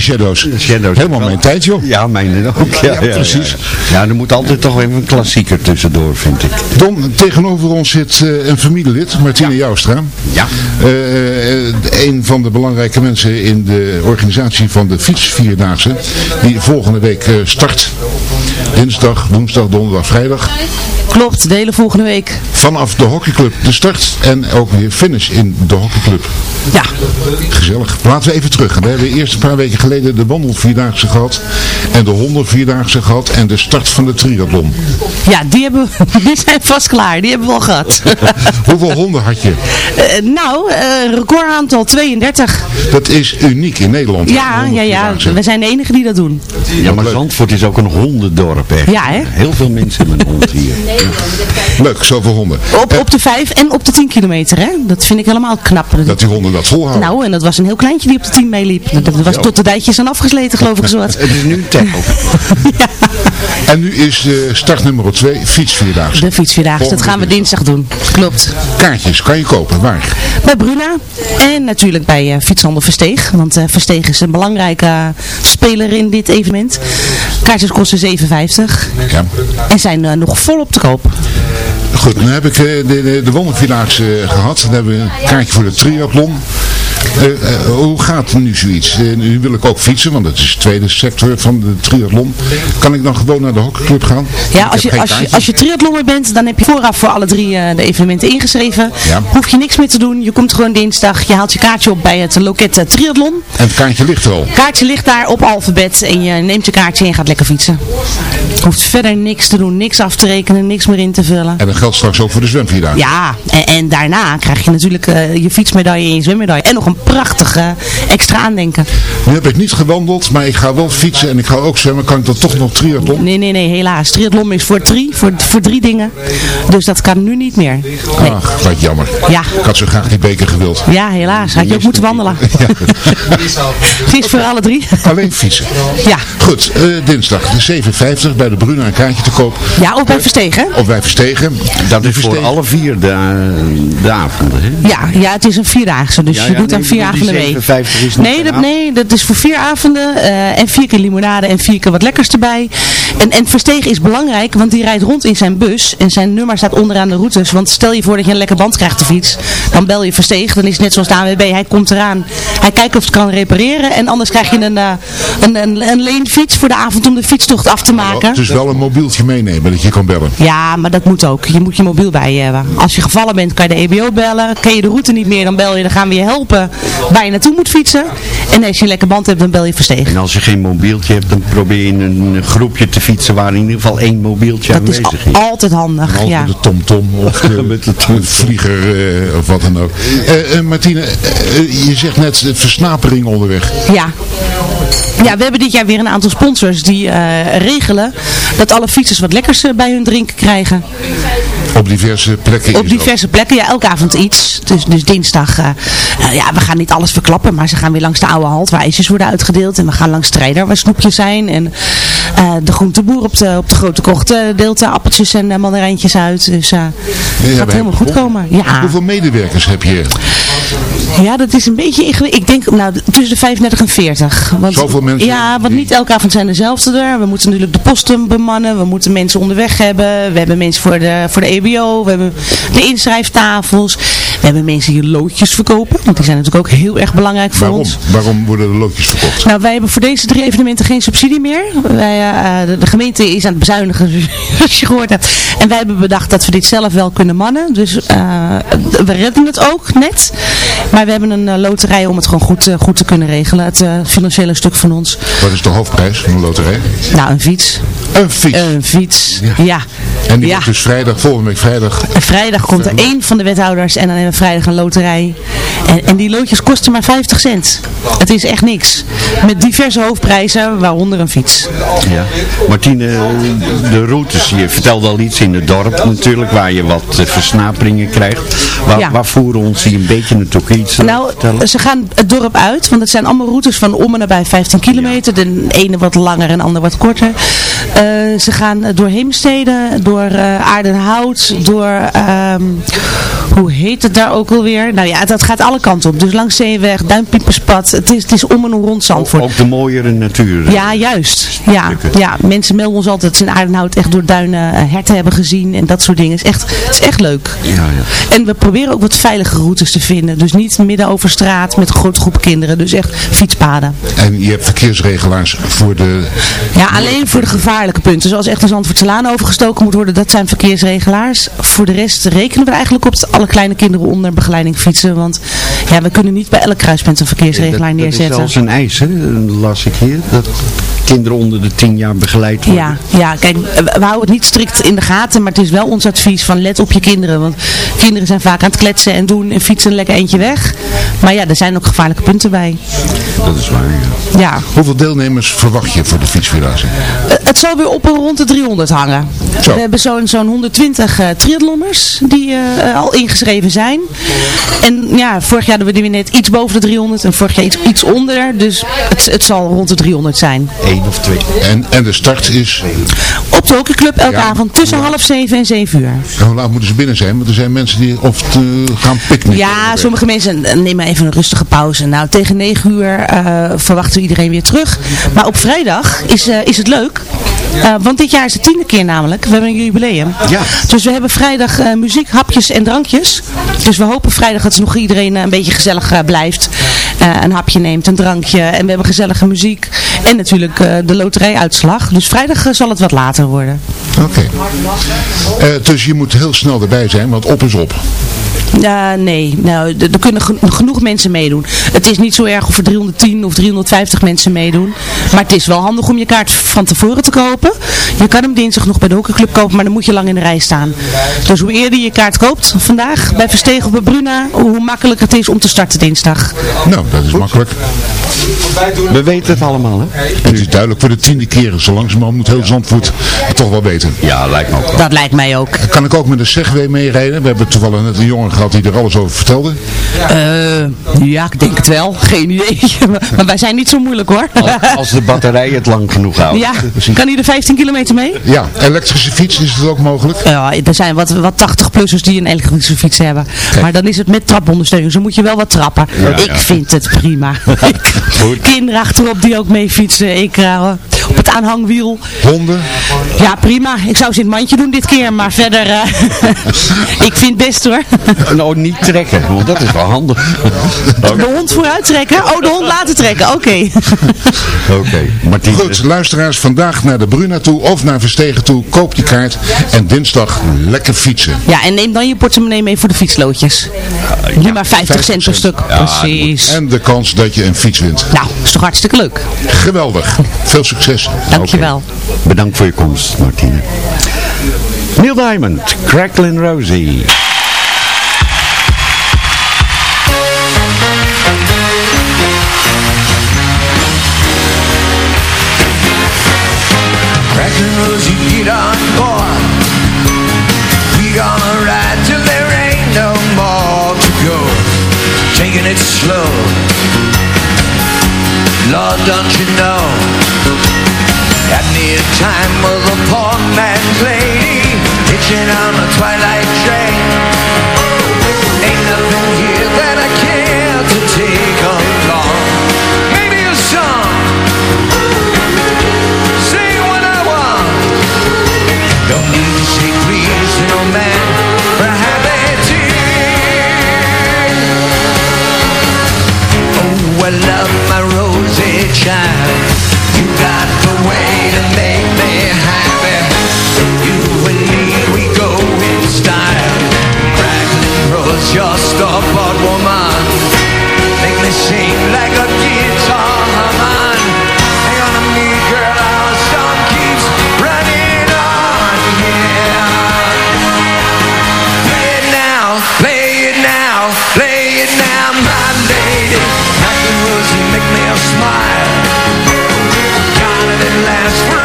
Die Shadows. Shadows. Helemaal mijn tijd, joh. Ja, mijn ook. Ja, ja, precies. Ja, er moet altijd toch even een klassieker tussendoor, vind ik. Don, tegenover ons zit eh, een familielid, Martine Joustra. Ja. Eh, een van de belangrijke mensen in de organisatie van de fietsvierdaagse. Die volgende week eh, start. Dinsdag, woensdag, donderdag, vrijdag. Klopt, de hele volgende week. Vanaf de hockeyclub de start en ook weer finish in de hockeyclub. Ja. Gezellig. Laten we even terug. We hebben eerst een paar weken geleden de wandelvierdaagse gehad. En de hondenvierdaagse gehad. En de start van de triathlon. Ja, die, hebben, we- die zijn vast klaar. Die hebben we al gehad. Hoeveel honden had je? Eh, nou, eh recordaantal 32. Dat is uniek in Nederland. Ja, ja, ja. We zijn de enige die dat doen. Ja, maar Zandvoort is ook een hondendorp, echt. Ja, hè? Heel veel mensen hebben een hond hier. Leuk, zoveel honden. Op, op de 5 en op de 10 kilometer, hè. Dat vind ik helemaal knap. Dat die honden dat volhouden. Nou, en dat was een heel kleintje die op de 10 meeliep. Dat dat was tot de dijtjes aan afgesleten, geloof ik zo wat. Het is nu een tackle. En nu is de start nummer 2 fietsvierdaagse. De fietsvierdaagse, dat gaan we dinsdag doen. Klopt. Kaartjes kan je kopen. Waar? Bij Bruna en natuurlijk bij eh, Fietshandel Versteeg. Want eh, Versteeg is een belangrijke eh, speler in dit evenement. Kaartjes kosten 7,50 Ja. en zijn eh, nog volop te koop. Goed, dan heb ik eh, de, de, de eh, gehad. Dan hebben we een kaartje voor de triathlon. Eh, eh, hoe gaat nu zoiets? Eh, nu wil ik ook fietsen, want dat is de tweede sector van de triathlon. Kan ik dan gewoon naar de hockeyclub gaan? Ja, als je, als, je, als je triathlonner bent, dan heb je vooraf voor alle drie de evenementen ingeschreven. Ja. Hoef je niks meer te doen. Je komt gewoon dinsdag, je haalt je kaartje op bij het loket triathlon. En het kaartje ligt er al. Kaartje ligt daar op alfabet en je neemt je kaartje en gaat lekker fietsen. Je hoeft verder niks te doen, niks af te rekenen, niks meer in te vullen. En dat geldt straks ook voor de zwemvierdaagse. Ja, en, en daarna krijg je natuurlijk je fietsmedaille en je zwemmedaille. En nog een prachtige extra aandenken. Nu heb ik niet gewandeld, maar ik ga wel fietsen en ik ga ook zwemmen. Kan ik dan toch nog triathlon? Nee, nee, nee, helaas. Triathlon is voor drie, voor, voor drie dingen. Dus dat kan nu niet meer. Nee. Ach, wat jammer. Ja. Ik had zo graag die beker gewild. Ja, helaas. Had je ook moeten wandelen. Fiets voor alle drie. Alleen fietsen. Ja. Goed, eh, dinsdag de 7,50 bij de Bruna een kaartje te koop. Ja, ook bij Verstegen. Of bij Verstegen. Dat is voor alle vier de, de avonden, hè? Ja, ja, het is een vierdaagse, dus Ja, je ja, doet dan vier avonden mee. 57 is niet Nee dat, nee, dat is voor vier avonden eh, en vier keer limonade en vier keer wat lekkers erbij. En, en Verstegen is belangrijk, want die rijdt rond in zijn bus en zijn nummer staat onderaan de routes. Want stel je voor dat je een lekker band krijgt de fiets, dan bel je Verstegen, dan is het net zoals de ANWB, hij komt eraan, hij kijkt of het kan repareren en anders krijg je een, eh, een, een, een leenfiets voor de avond om de fietstocht af te maken. Dus wel een mobieltje meenemen dat je kan bellen. Ja, maar dat moet ook. Je moet je mobiel bij je hebben. Als je gevallen bent, kan je de EBO bellen. Ken je de route niet meer, dan bel je. Dan gaan we je helpen waar je naartoe moet fietsen. En als je een lekker band hebt, dan bel je verstegen. En als je geen mobieltje hebt, dan probeer je in een groepje te fietsen waar in ieder geval één mobieltje Dat is aanwezig al- is. altijd handig. Ja. met de tomtom of de, Met de vlieger eh, of wat dan ook. Eh, eh, Martine, eh, eh, je zegt net de versnapering onderweg. Ja. Ja, we hebben dit jaar weer een aantal sponsors die eh, regelen dat alle fietsers wat lekkers eh, bij hun drinken krijgen. Op diverse plekken. Op diverse plekken, ja, elke avond iets. Dus, dus dinsdag, eh, eh, ja, we gaan niet alles verklappen, maar ze gaan weer langs de oude halt waar ijsjes worden uitgedeeld. En we gaan langs Strijder waar snoepjes zijn. En de groenteboer op de, op de grote kocht eh, deelt de appeltjes en eh, mandarijntjes uit. Dus eh Ja, gaat helemaal goed komen. Ja. Hoeveel medewerkers heb je? Ja, dat is een beetje ingewikkeld. Ik denk nou, tussen de 35 en 40. Want, Zoveel mensen Ja, want niet elke avond zijn dezelfde er. We moeten natuurlijk de posten bemannen. We moeten mensen onderweg hebben. We hebben mensen voor de, voor de EBO. We hebben de inschrijftafels. We hebben mensen die loodjes verkopen. Want die zijn natuurlijk ook heel erg belangrijk voor Waarom? ons. Waarom worden de loodjes verkocht? Nou, wij hebben voor deze drie evenementen geen subsidie meer. Wij, eh, de, de gemeente is aan het bezuinigen, zoals je gehoord hebt. En wij hebben bedacht dat we dit zelf wel kunnen mannen. Dus eh, we redden het ook net. Maar we hebben een eh, loterij om het gewoon goed, eh, goed te kunnen regelen. Het eh, financiële stuk van ons. Wat is de hoofdprijs van een loterij? Nou, een fiets. Een fiets. Een fiets, ja. en die ja. wordt dus vrijdag, volgende week vrijdag. Vrijdag komt er één van de wethouders en dan hebben we vrijdag een loterij. En, en die loodjes kosten maar 50 cent. Het is echt niks. Met diverse hoofdprijzen, waaronder een fiets. Ja. Martine, de routes, je vertelde al iets in het dorp natuurlijk, waar je wat eh, versnaperingen krijgt. Waar, Ja. waar voeren ons die een beetje naartoe? Iets Nou, vertellen? ze gaan het dorp uit, want het zijn allemaal routes van om en nabij 15 kilometer. De ene wat langer en de ander wat korter. Eh, ze gaan door Heemstede, door eh Aardenhout, door, ehm, hoe heet het daar ook alweer? Nou ja, dat gaat alle kanten op. Dus langs Zeeweg, Duinpieperspad, het is, het is om en rond Zandvoort. Ook de mooiere natuur. Ja, juist. Ja, ja, mensen melden ons altijd dat ze in Aardenhout echt door duinen eh, herten hebben gezien en dat soort dingen. Het is echt, het is echt leuk. Ja, ja. En we proberen ook wat veilige routes te vinden. Dus niet midden over straat met een grote groep kinderen. Dus echt fietspaden. En je hebt verkeersregelaars voor de... Ja, alleen voor de gevaarlijke punten. Zoals echt de Zandvoortselaan overgestoken moet worden, dat zijn verkeersregelaars. Voor de rest rekenen we eigenlijk op dat alle kleine kinderen onder begeleiding fietsen. Want ja, we kunnen niet bij elk kruispunt een verkeersregelaar dat, dat neerzetten. is zelfs een eis, hè? las ik hier. Dat kinderen onder de 10 jaar begeleid worden. Ja, ja, kijk, we houden het niet strikt in de gaten, maar het is wel ons advies van let op je kinderen. Want kinderen zijn vaak aan het kletsen en doen en fietsen lekker eentje weg. Maar ja, er zijn ook gevaarlijke punten bij. Dat is waar, ja. Ja, Hoeveel deelnemers verwacht je voor de fietsvierdaagse? Eh, het zal weer op en rond de 300 hangen. Zo. We hebben zo'n zo'n 120 eh triathlonners die eh, al ingeschreven zijn. En ja, vorig jaar hadden we er weer net iets boven de 300 en vorig jaar iets, iets onder. Dus het, het zal rond de 300 zijn. Eén of twee. En, en de start is... Op de hockeyclub elke Ja. avond tussen half zeven en zeven uur. En hoe laat moeten ze binnen zijn? Want er zijn mensen die of te gaan picknicken. Ja, sommige mensen eh, nemen even een rustige pauze. Nou, tegen 9 uur eh, verwachten we iedereen weer terug. Maar op vrijdag is, eh, is het leuk. Want dit jaar is het tiende keer namelijk. We hebben een jubileum. Ja. Dus we hebben vrijdag muziek, hapjes en drankjes. Dus we hopen vrijdag dat nog iedereen een beetje gezellig blijft. Een hapje neemt, een drankje. En we hebben gezellige muziek. En natuurlijk de loterijuitslag. Dus vrijdag eh, zal het wat later worden. Oké. Eh, dus je moet heel snel erbij zijn, want op is op. Ja, nee, nou, er kunnen gen- genoeg mensen meedoen. Het is niet zo erg of er 310 of 350 mensen meedoen. Maar het is wel handig om je kaart van tevoren te kopen. Je kan hem dinsdag nog bij de hockeyclub kopen, maar dan moet je lang in de rij staan. Dus hoe eerder je je kaart koopt vandaag bij Verstegen of bij Bruna, hoe makkelijker het is om te starten dinsdag. Nou, dat is makkelijk. We weten het allemaal, hè? Het is duidelijk voor de tiende keer. Zo langzamerhand moet heel Zandvoort het toch wel weten. Ja, lijkt me ook wel. Dat lijkt mij ook. Kan ik ook met een Segway meerijden? We hebben toevallig net een jongen gehad die er alles over vertelde. Eh, ja, ik denk het wel. Geen idee. maar wij zijn niet zo moeilijk hoor. Als, als de batterij het lang genoeg houdt. ja, kan hij er 15 kilometer mee? Ja, elektrische fiets is het ook mogelijk. Ja, er zijn wat, wat 80-plussers die een elektrische fiets hebben. Maar dan is het met trapondersteuning. Zo moet je wel wat trappen. ik vind het prima. Kinderen achterop die ook mee fietsen. Ik eh, op het aanhangwiel. Honden. Ja, prima. Ik zou ze in het mandje doen dit keer. Maar verder, eh, ik vind het best hoor. Nou, niet trekken, want dat is wel handig. De hond vooruit trekken? Oh, de hond laten trekken. Oké. Oké. Goed, luisteraars, vandaag naar de Bruna toe of naar Verstegen toe. Koop die kaart en dinsdag lekker fietsen. Ja, en neem dan je portemonnee mee voor de fietslootjes. Nu maar 50 cent per stuk. Precies. En de kans dat je een fiets wint. Nou, is toch hartstikke leuk. Geweldig. Veel succes. Dankjewel. Bedankt voor je komst, Martine. Neil Diamond, Cracklin' Rosie. Cracking Rosie, get on board. We gonna ride till there ain't no more to go. Taking it slow. Lord, don't you know? Had me a time with a poor man's lady, hitching on a twilight train. Ain't nothing here that I care to take along. Maybe a song say what I want. Don't need to say please to no man for a happy tear. Oh, I love my rosy child. just a bad woman. Make me sing like a guitar man. Hang on to me, girl, our song keeps running on, yeah. Play it now, play it now, play it now, my lady. Knock the rose and make me a smile. Kind of it lasts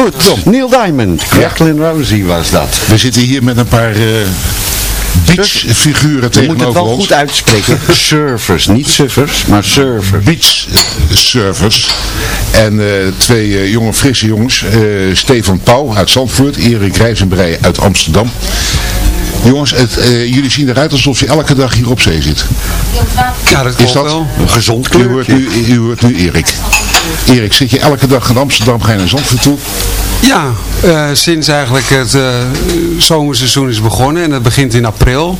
Goed, Neil Diamond, Jacqueline Rosie was dat. We zitten hier met een paar eh beachfiguren Je moet het tegenover wel ons. goed uitspreken. surfers, niet surfers, maar surfers. Beach surfers. En eh, twee eh, jonge frisse jongens. eh, Stefan Pauw uit Zandvoort. Erik Rijzenbrei uit Amsterdam. Jongens, het, eh, jullie zien eruit alsof je elke dag hier op zee zit. Ja, dat Is klopt dat wel. Een gezond U hoort, nu, u hoort nu Erik. Erik, zit je elke dag in Amsterdam, ga je naar Zandvoort toe? Ja, eh, sinds eigenlijk het eh, zomerseizoen is begonnen en dat begint in april.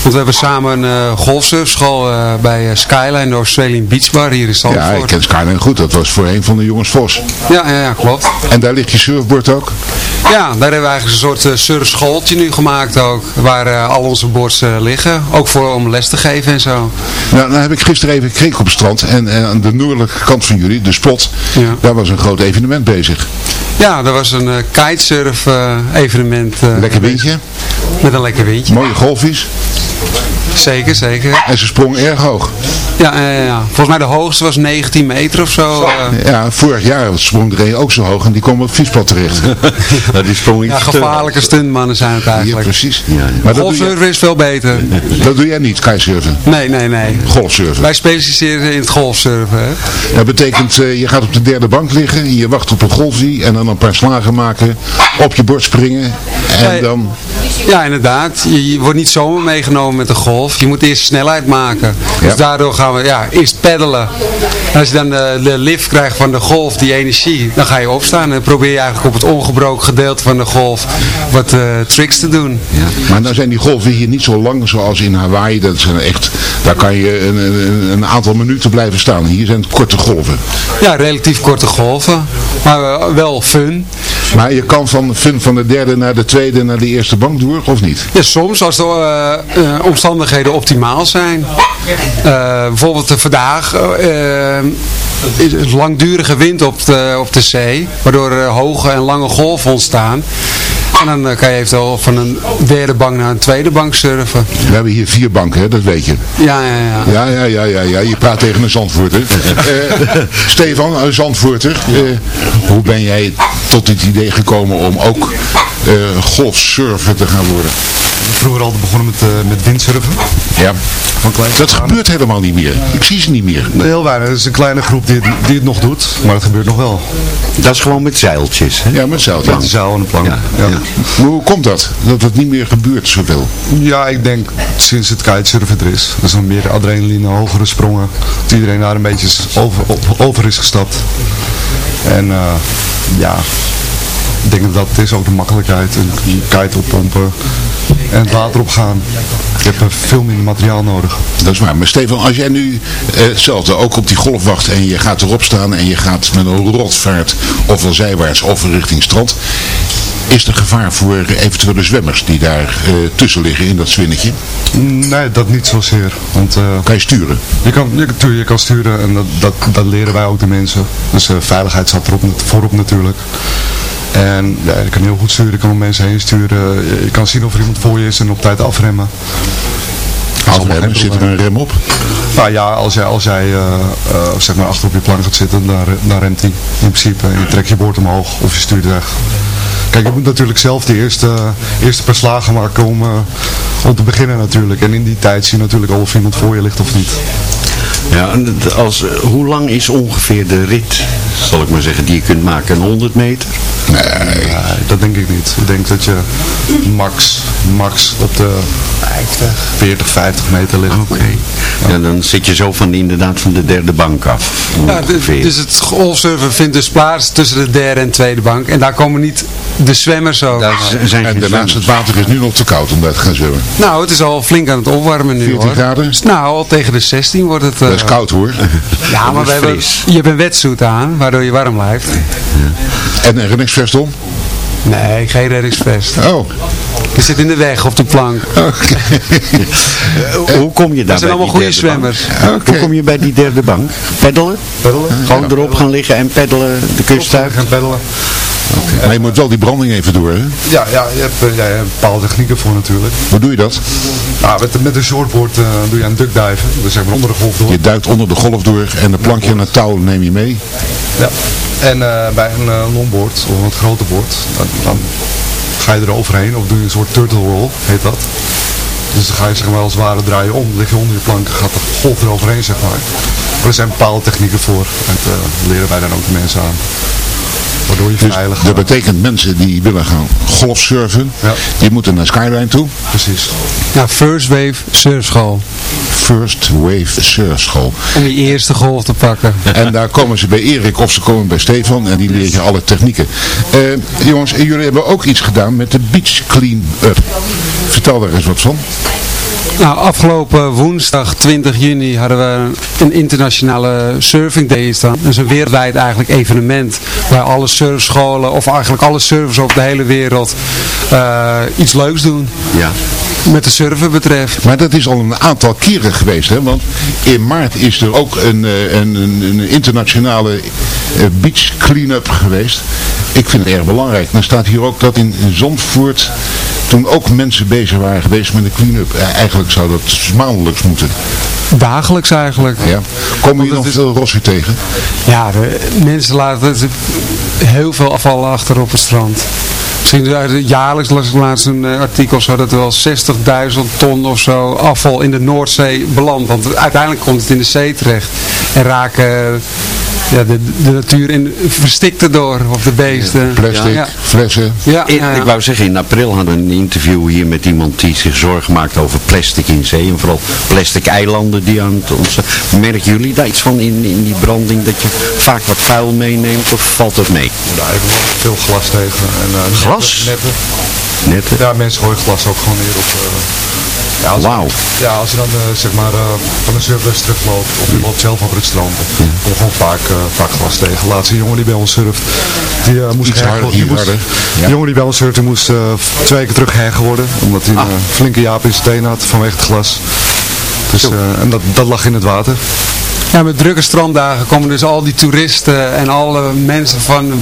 Want we hebben samen een uh, golfsurfschool bij Skyline, de Australian Beach Bar hier in Zandvoort. Ja, ik ken Skyline goed. Dat was voor een van de jongens Vos. Ja, ja, ja, klopt. En daar ligt je surfboard ook? Ja, daar hebben we eigenlijk een soort surfschooltje nu gemaakt ook. Waar al onze boards liggen. Ook voor om les te geven en zo. Nou, dan heb ik gisteren even gekeken op het strand. En, en aan de noordelijke kant van jullie, de spot, Ja. daar was een groot evenement bezig. Ja, er was een kitesurf uh, evenement. uh, Lekker windje, Met een lekker windje. mooie golfjes. Zeker, zeker. En ze sprong erg hoog. Ja, ja, ja, ja. volgens mij de hoogste was 19 meter of zo. eh. Ja, vorig jaar sprong er een ook zo hoog en die kwam op het fietspad terecht. Dat is sprong ja, gevaarlijke stuntmannen zijn het Ja, eigenlijk. precies. Ja, ja. Maar Golfsurfen is veel beter. dat doe jij niet, kitesurfen. Nee, nee, nee. Golfsurfen. Wij specialiseren in het golfsurfen. Hè? Dat betekent, eh, je gaat op de derde bank liggen, je wacht op een golfie en dan een paar slagen maken, op je bord springen en Nee. dan... Ja, inderdaad. Je, je wordt niet zomaar meegenomen met de golf. Je moet eerst snelheid maken. Ja. Dus daardoor gaan we ja, eerst peddelen. En als je dan de, de lift krijgt van de golf, die energie, dan ga je opstaan. En dan probeer je eigenlijk op het ongebroken gedeelte van de golf wat eh, tricks te doen. Maar nou zijn die golven hier niet zo lang zoals in Hawaii. Dat zijn echt, daar kan je een, een, een aantal minuten blijven staan. Hier zijn het korte golven. Ja, relatief korte golven. Maar eh, wel fun. Maar je kan van van de derde naar de tweede naar de eerste bank door, of niet? Ja, soms als de eh, eh, omstandigheden optimaal zijn. Eh, bijvoorbeeld vandaag is het langdurige wind op de, op de zee. Waardoor er hoge en lange golven ontstaan. En dan eh, kan je eventueel van een derde bank naar een tweede bank surfen. We hebben hier vier banken, hè, dat weet je. Ja, ja, ja. Ja, ja, ja, ja, ja. je praat tegen een Zandvoorter. Eh, Stefan, een Zandvoorter. eh, hoe ben jij tot dit idee gekomen om ook eh golfsurfer te gaan worden? Vroeger altijd begonnen met, eh, met windsurfen. Ja. Dat gebeurt helemaal niet meer. Ik zie ze niet meer. Heel weinig. Het is een kleine groep die het, die het nog doet. Maar het gebeurt nog wel. Dat is gewoon met zeiltjes. Hè? Ja, met zeiltjes. Met zeil en een plank. Ja, Ja, ja. Maar hoe komt dat? Dat het niet meer gebeurt zoveel? Ja, ik denk sinds het kitesurfen er is. Dus dan meer adrenaline, hogere sprongen. Dat iedereen daar een beetje over, op- over is gestapt. En eh, ja, denk dat het is ook de makkelijkheid. Een kite oppompen en het water opgaan. Je hebt eh, veel minder materiaal nodig. Dat is waar. Maar Stefan, als jij nu eh, hetzelfde ook op die golf wacht en je gaat erop staan en je gaat met een rotvaart ofwel zijwaarts of richting strand, is er gevaar voor eventuele zwemmers die daar eh, tussen liggen in dat zwinnetje? Nee, dat niet zozeer. Want eh, Kan je sturen? je, kan, je, kan sturen en dat, dat, dat leren wij ook de mensen. Dus eh, veiligheid staat erop voorop natuurlijk. En ja, je kan heel goed sturen, je kan om mensen heen sturen. Je, kan zien of er iemand voor je is en op tijd afremmen. Afremmen, zit er een rem op? Nou ja, als jij, als jij eh, eh, zeg maar achter op je plank gaat zitten, dan, dan remt hij in principe. En je trekt je boord omhoog of je stuurt weg. Kijk, je moet natuurlijk zelf de eerste, eerste paar slagen maken om, eh, om te beginnen natuurlijk. En in die tijd zie je natuurlijk al of iemand voor je ligt of niet. Ja, en als, hoe lang is ongeveer de rit, zal ik maar zeggen, die je kunt maken? Een 100 meter? Nee. Dat denk ik niet. Ik denk dat je max, max op de 40, 50 meter ligt. Oké. Ja, dan zit je zo van, inderdaad van de derde bank af. Ja, dus het golfsurfen vindt dus plaats tussen de derde en tweede bank. En daar komen niet de zwemmers ook. Daar z- zijn En daarnaast het water is nu nog te koud om daar te gaan zwemmen. Nou, het is al flink aan het opwarmen nu 14 hoor. graden? Nou, al tegen de 16 wordt het... eh, Dat is koud hoor. Ja, maar is we hebben, je hebt een wetsuit aan, waardoor je warm blijft. En een reddingsvest om? Nee, geen reddingsvest. Oh. Je zit in de weg op de plank. Eh, Hoe kom je daar Dat zijn allemaal goede zwemmers. Hoe kom je bij die derde bank? Peddelen? Gewoon erop gaan liggen en peddelen de kust uit? gaan peddelen. Maar je moet wel die branding even door, hè? Ja, ja, je hebt, eh, ja, bepaalde technieken voor natuurlijk. Hoe doe je dat? Nou, met, met een shortboard eh, doe je een duckdiven. Dus zeg maar onder de golf door. Je duikt onder de golf door en een plankje en een touw neem je mee. Ja. En eh, bij een uh, longboard of een wat groter boord, dan, ga je er overheen of doe je een soort turtle roll, heet dat. Dus dan ga je zeg maar als ware draaien om, lig je onder je plank, gaat de golf eroverheen zeg maar. Maar er zijn bepaalde technieken voor en dat eh, leren wij dan ook de mensen aan. Waardoor je Dus veilig dat betekent mensen die willen gaan golfsurfen, die moeten naar Skyline toe. Precies. Ja, First Wave Surfschool. First Wave Surfschool. Om die eerste golf te pakken. En daar komen ze bij Erik of ze komen bij Stefan en die leer je alle technieken. Eh, jongens, en jullie hebben ook iets gedaan met de Beach Clean Up. Vertel daar eens wat van. Nou, afgelopen woensdag 20 juni hadden we een internationale surfing day staan. Dat is een wereldwijd eigenlijk evenement waar alle surfscholen of eigenlijk alle surfers op de hele wereld eh, iets leuks doen. Ja. Met de surfen betreft. Maar dat is al een aantal keren geweest, hè? want in maart is er ook een, eh, een, een, een internationale eh, beach clean-up geweest. Ik vind het erg belangrijk. Dan staat hier ook dat in Zandvoort toen ook mensen bezig waren geweest met de clean-up. Eigenlijk zou dat maandelijks moeten. Dagelijks eigenlijk. Ja. Komen hier nog veel rossi tegen? Ja, de mensen laten heel veel afval achter op het strand. Misschien jaarlijks las ik laatst een eh, artikel zo dat er wel 60.000 ton of zo afval in de Noordzee belandt. Want uiteindelijk komt het in de zee terecht. En raken ja, de, de natuur in, verstikt erdoor, of de beesten. Plastic, Ja. flessen. Ja, In- ja, ja. Ik wou zeggen, in april hadden we een interview hier met iemand die zich zorgen maakt over plastic in zee. En vooral plastic eilanden die aan het ontstaan. Merken jullie daar iets van in, in die branding? Dat je vaak wat vuil meeneemt of valt dat mee? Daar hebben we veel glas tegen. En, eh, Glas? Netten. Netten? Ja, mensen gooien glas ook gewoon neer op... eh, ja, als, Wauw. Ja, als je dan eh, zeg maar eh, van een surfles terugloopt of je loopt zelf over het strand, dan kom je gewoon vaak, eh, vaak glas tegen. Laatste jongen die bij ons surft, die moest Iets harder. Die moest-. Ja. Jongen die bij ons surft, die moest twee keer terug gehecht worden, omdat hij een Ah. flinke jaap in zijn teen had vanwege het glas. Dus, en dat, dat lag in het water. Ja, met drukke stranddagen komen dus al die toeristen en alle mensen van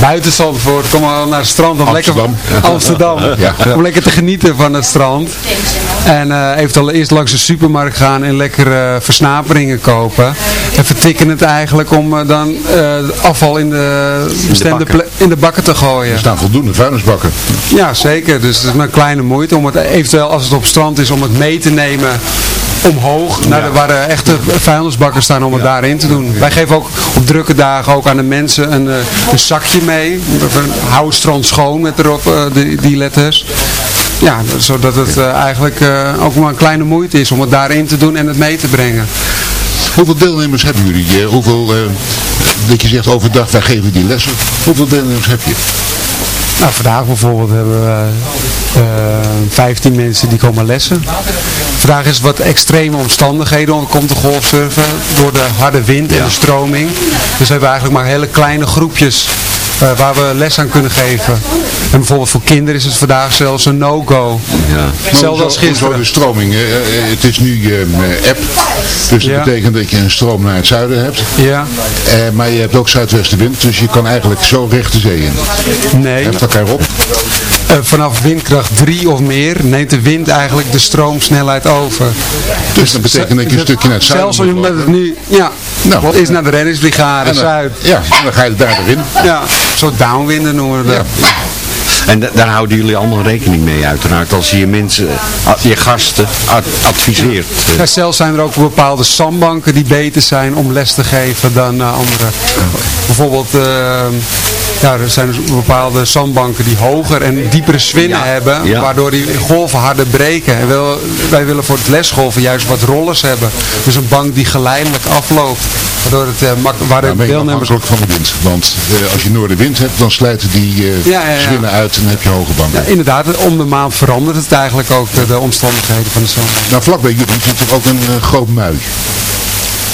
buiten Zandvoort komen al naar het strand om Amsterdam. lekker Amsterdam, Ja. om lekker te genieten van het strand. En eh eventueel eerst langs de supermarkt gaan en lekker eh, versnaperingen kopen. En vertikken het eigenlijk om eh, dan afval in de, bestemde bakken. ple- in de bakken te gooien. Er staan voldoende vuilnisbakken. Ja, zeker. Dus het is een kleine moeite om het eventueel als het op strand is om het mee te nemen omhoog naar de, waar de echte vuilnisbakken staan om het daarin te doen. Wij geven ook op drukke dagen ook aan de mensen een, eh, een zakje mee. Hou het strand schoon met erop eh, die, die letters. Ja, zodat het eh, eigenlijk eh, ook maar een kleine moeite is om het daarin te doen en het mee te brengen. Hoeveel deelnemers hebben jullie? Hoeveel, eh, dat je zegt overdag, wij geven die lessen. Hoeveel deelnemers heb je? Nou, vandaag bijvoorbeeld hebben we eh, 15 mensen die komen lessen. Vandaag is het wat extreme omstandigheden om komt de golfsurfen door de harde wind en de stroming. Dus we hebben eigenlijk maar hele kleine groepjes eh, waar we les aan kunnen geven. En bijvoorbeeld voor kinderen is het vandaag zelfs een no-go. Ja. Hetzelfde als gisteren. de stroming. eh, eh, het is nu eh, app. Dus dat Ja. betekent dat je een stroom naar het zuiden hebt. Ja, maar je hebt ook zuidwestenwind. Dus je kan eigenlijk zo recht de zee in. nee. Heft elkaar op. Eh, vanaf windkracht 3 of meer neemt de wind eigenlijk de stroomsnelheid over. Dus dat betekent dat je een stukje naar het zuiden Zelfs omdat het nu, ja, Nou. wat is naar de reddingsbrigade En dan- Zuid. Ja, en dan ga je daar erin. Ja, zo downwinden noemen we dat. En da- daar houden jullie allemaal rekening mee uiteraard. Als je je mensen, eh, je gasten ad- adviseert. Ja, zelfs zijn er ook bepaalde zandbanken die beter zijn om les te geven dan eh, andere. Bijvoorbeeld, eh, ja, er zijn dus bepaalde zandbanken die hoger en diepere swinnen Ja, hebben, ja. waardoor die golven harder breken. En wel, wij willen voor het lesgolven juist wat rollers hebben. Dus een bank die geleidelijk afloopt, waardoor het, eh, mak- waar de deelnemers... afhankelijk van de wind. Want eh, als je noordenwind hebt, dan slijten die eh Ja, ja, ja. zwinnen uit dan heb je hoge banken. Ja, inderdaad, om de maand verandert het eigenlijk ook de omstandigheden van de zandbank. Nou, vlakbij jullie zit er ook een eh, groot mui.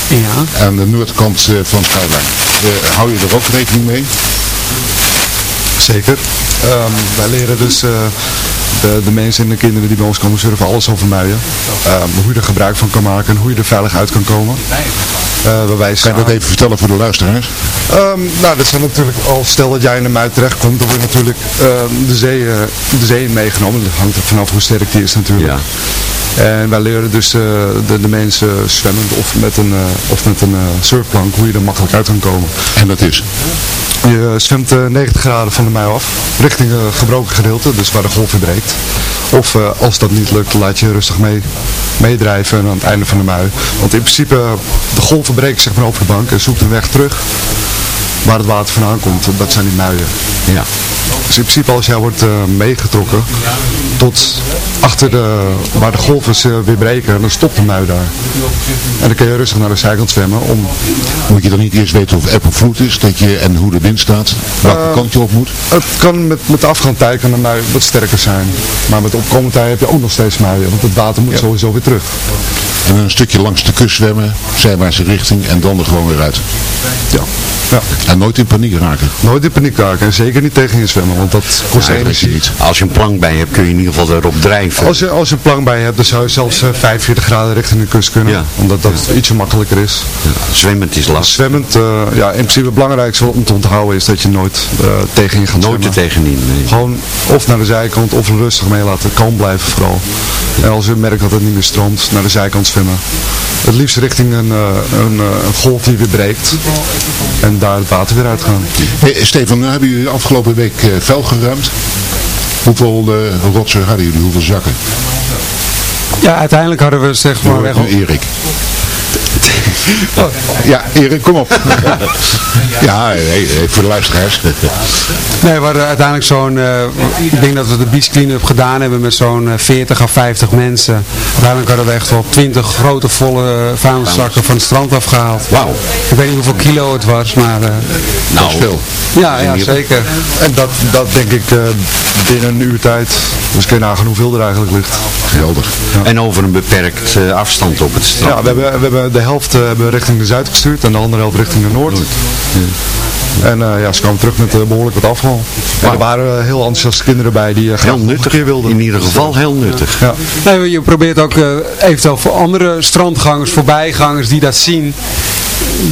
Ja. Aan de noordkant eh, van Skyline. Eh, hou je er ook rekening mee? Zeker. Ehm, wij leren dus eh, de, de mensen en de kinderen die bij ons komen surfen alles over muien. Ehm, hoe je er gebruik van kan maken en hoe je er veilig uit kan komen. Eh waarbij Kan je dat even vertellen voor de luisteraars? Ehm, nou, dat zijn natuurlijk al, stel dat jij in de mui terechtkomt, dan wordt natuurlijk ehm, de, zee, eh, de zee meegenomen. Dat hangt er vanaf hoe sterk die is natuurlijk. Ja. En wij leren dus eh, de, de mensen zwemmend of met een, eh, of met een eh, surfplank hoe je er makkelijk uit kan komen. En dat is? Je zwemt eh, 90 graden van de mui af, richting een gebroken gedeelte, dus waar de golf breekt. Of als dat niet lukt, laat je rustig mee, meedrijven aan het einde van de mui. Want in principe, de golven breken zeg maar over de bank en zoekt een weg terug waar het water vandaan komt. Dat zijn die muien. Ja. Dus in principe als jij wordt eh, meegetrokken tot achter de, waar de golven eh, weer breken, dan stopt de mui daar. En dan kun je rustig naar de zijkant zwemmen om... Moet je dan niet eerst weten of eb of vloed is dat je, en hoe de wind staat? Welke Eh, kant je op moet? Het kan met, met de afgaandtijd kan de mui wat sterker zijn. Maar met de opkomende tijd heb je ook nog steeds muien, want het water moet sowieso weer terug. En een stukje langs de kust zwemmen, zijwaartse richting en dan er gewoon weer uit. Ja. Ja. En nooit in paniek raken. Nooit in paniek raken en zeker niet tegen je zwemmen, want dat kost Ja, energie. Als je een plank bij hebt, kun je in ieder geval erop drijven. Als je, als je een plank bij hebt, dan zou je zelfs eh, 45 graden richting de kust kunnen. Ja. Omdat dat ietsje makkelijker is. Zwemmend is lastig. Zwemmend, eh, ja, in principe het belangrijkste om te onthouden is dat je nooit eh tegen je gaat Nooit zwemmen. tegenin. nee. Gewoon of naar de zijkant of rustig mee laten. Kalm blijven vooral. En als je merkt dat het niet meer stroomt, naar de zijkant zwemmen. Het liefst richting een, eh, een, eh, een golf die weer breekt. En daar het water weer uitgaan. Hey, Stefan, nu hebben jullie afgelopen week eh, vuil geruimd. Hoeveel uh, rotsen hadden jullie? Hoeveel zakken? Ja, uiteindelijk hadden we zeg maar Erik. Ja, Erik, kom op. ja, nee, nee, voor de luisteraars. Nee, we hadden uiteindelijk zo'n, eh, ik denk dat we de beach clean-up gedaan hebben met zo'n eh, 40 à 50 mensen. Uiteindelijk hadden we echt wel 20 grote volle vuilniszakken van het strand afgehaald. Wauw. Ik weet niet hoeveel kilo het was, maar... eh, Nou, veel. ja, ja, zeker. En dat, dat denk ik eh, binnen een uur tijd. Dus kun je nagaan hoeveel er eigenlijk ligt. Geweldig. En over een beperkt eh, afstand op het strand. Ja, we hebben, we hebben de helft eh, hebben we richting de zuid gestuurd en de andere helft richting de noord. En eh, ja, ze kwamen terug met eh, behoorlijk wat afval. En er waren heel enthousiaste kinderen bij die eh, graag Heel nuttig. keer wilden. In ieder geval heel nuttig. Ja. Nee, je probeert ook eh, eventueel voor andere strandgangers, voorbijgangers die dat zien,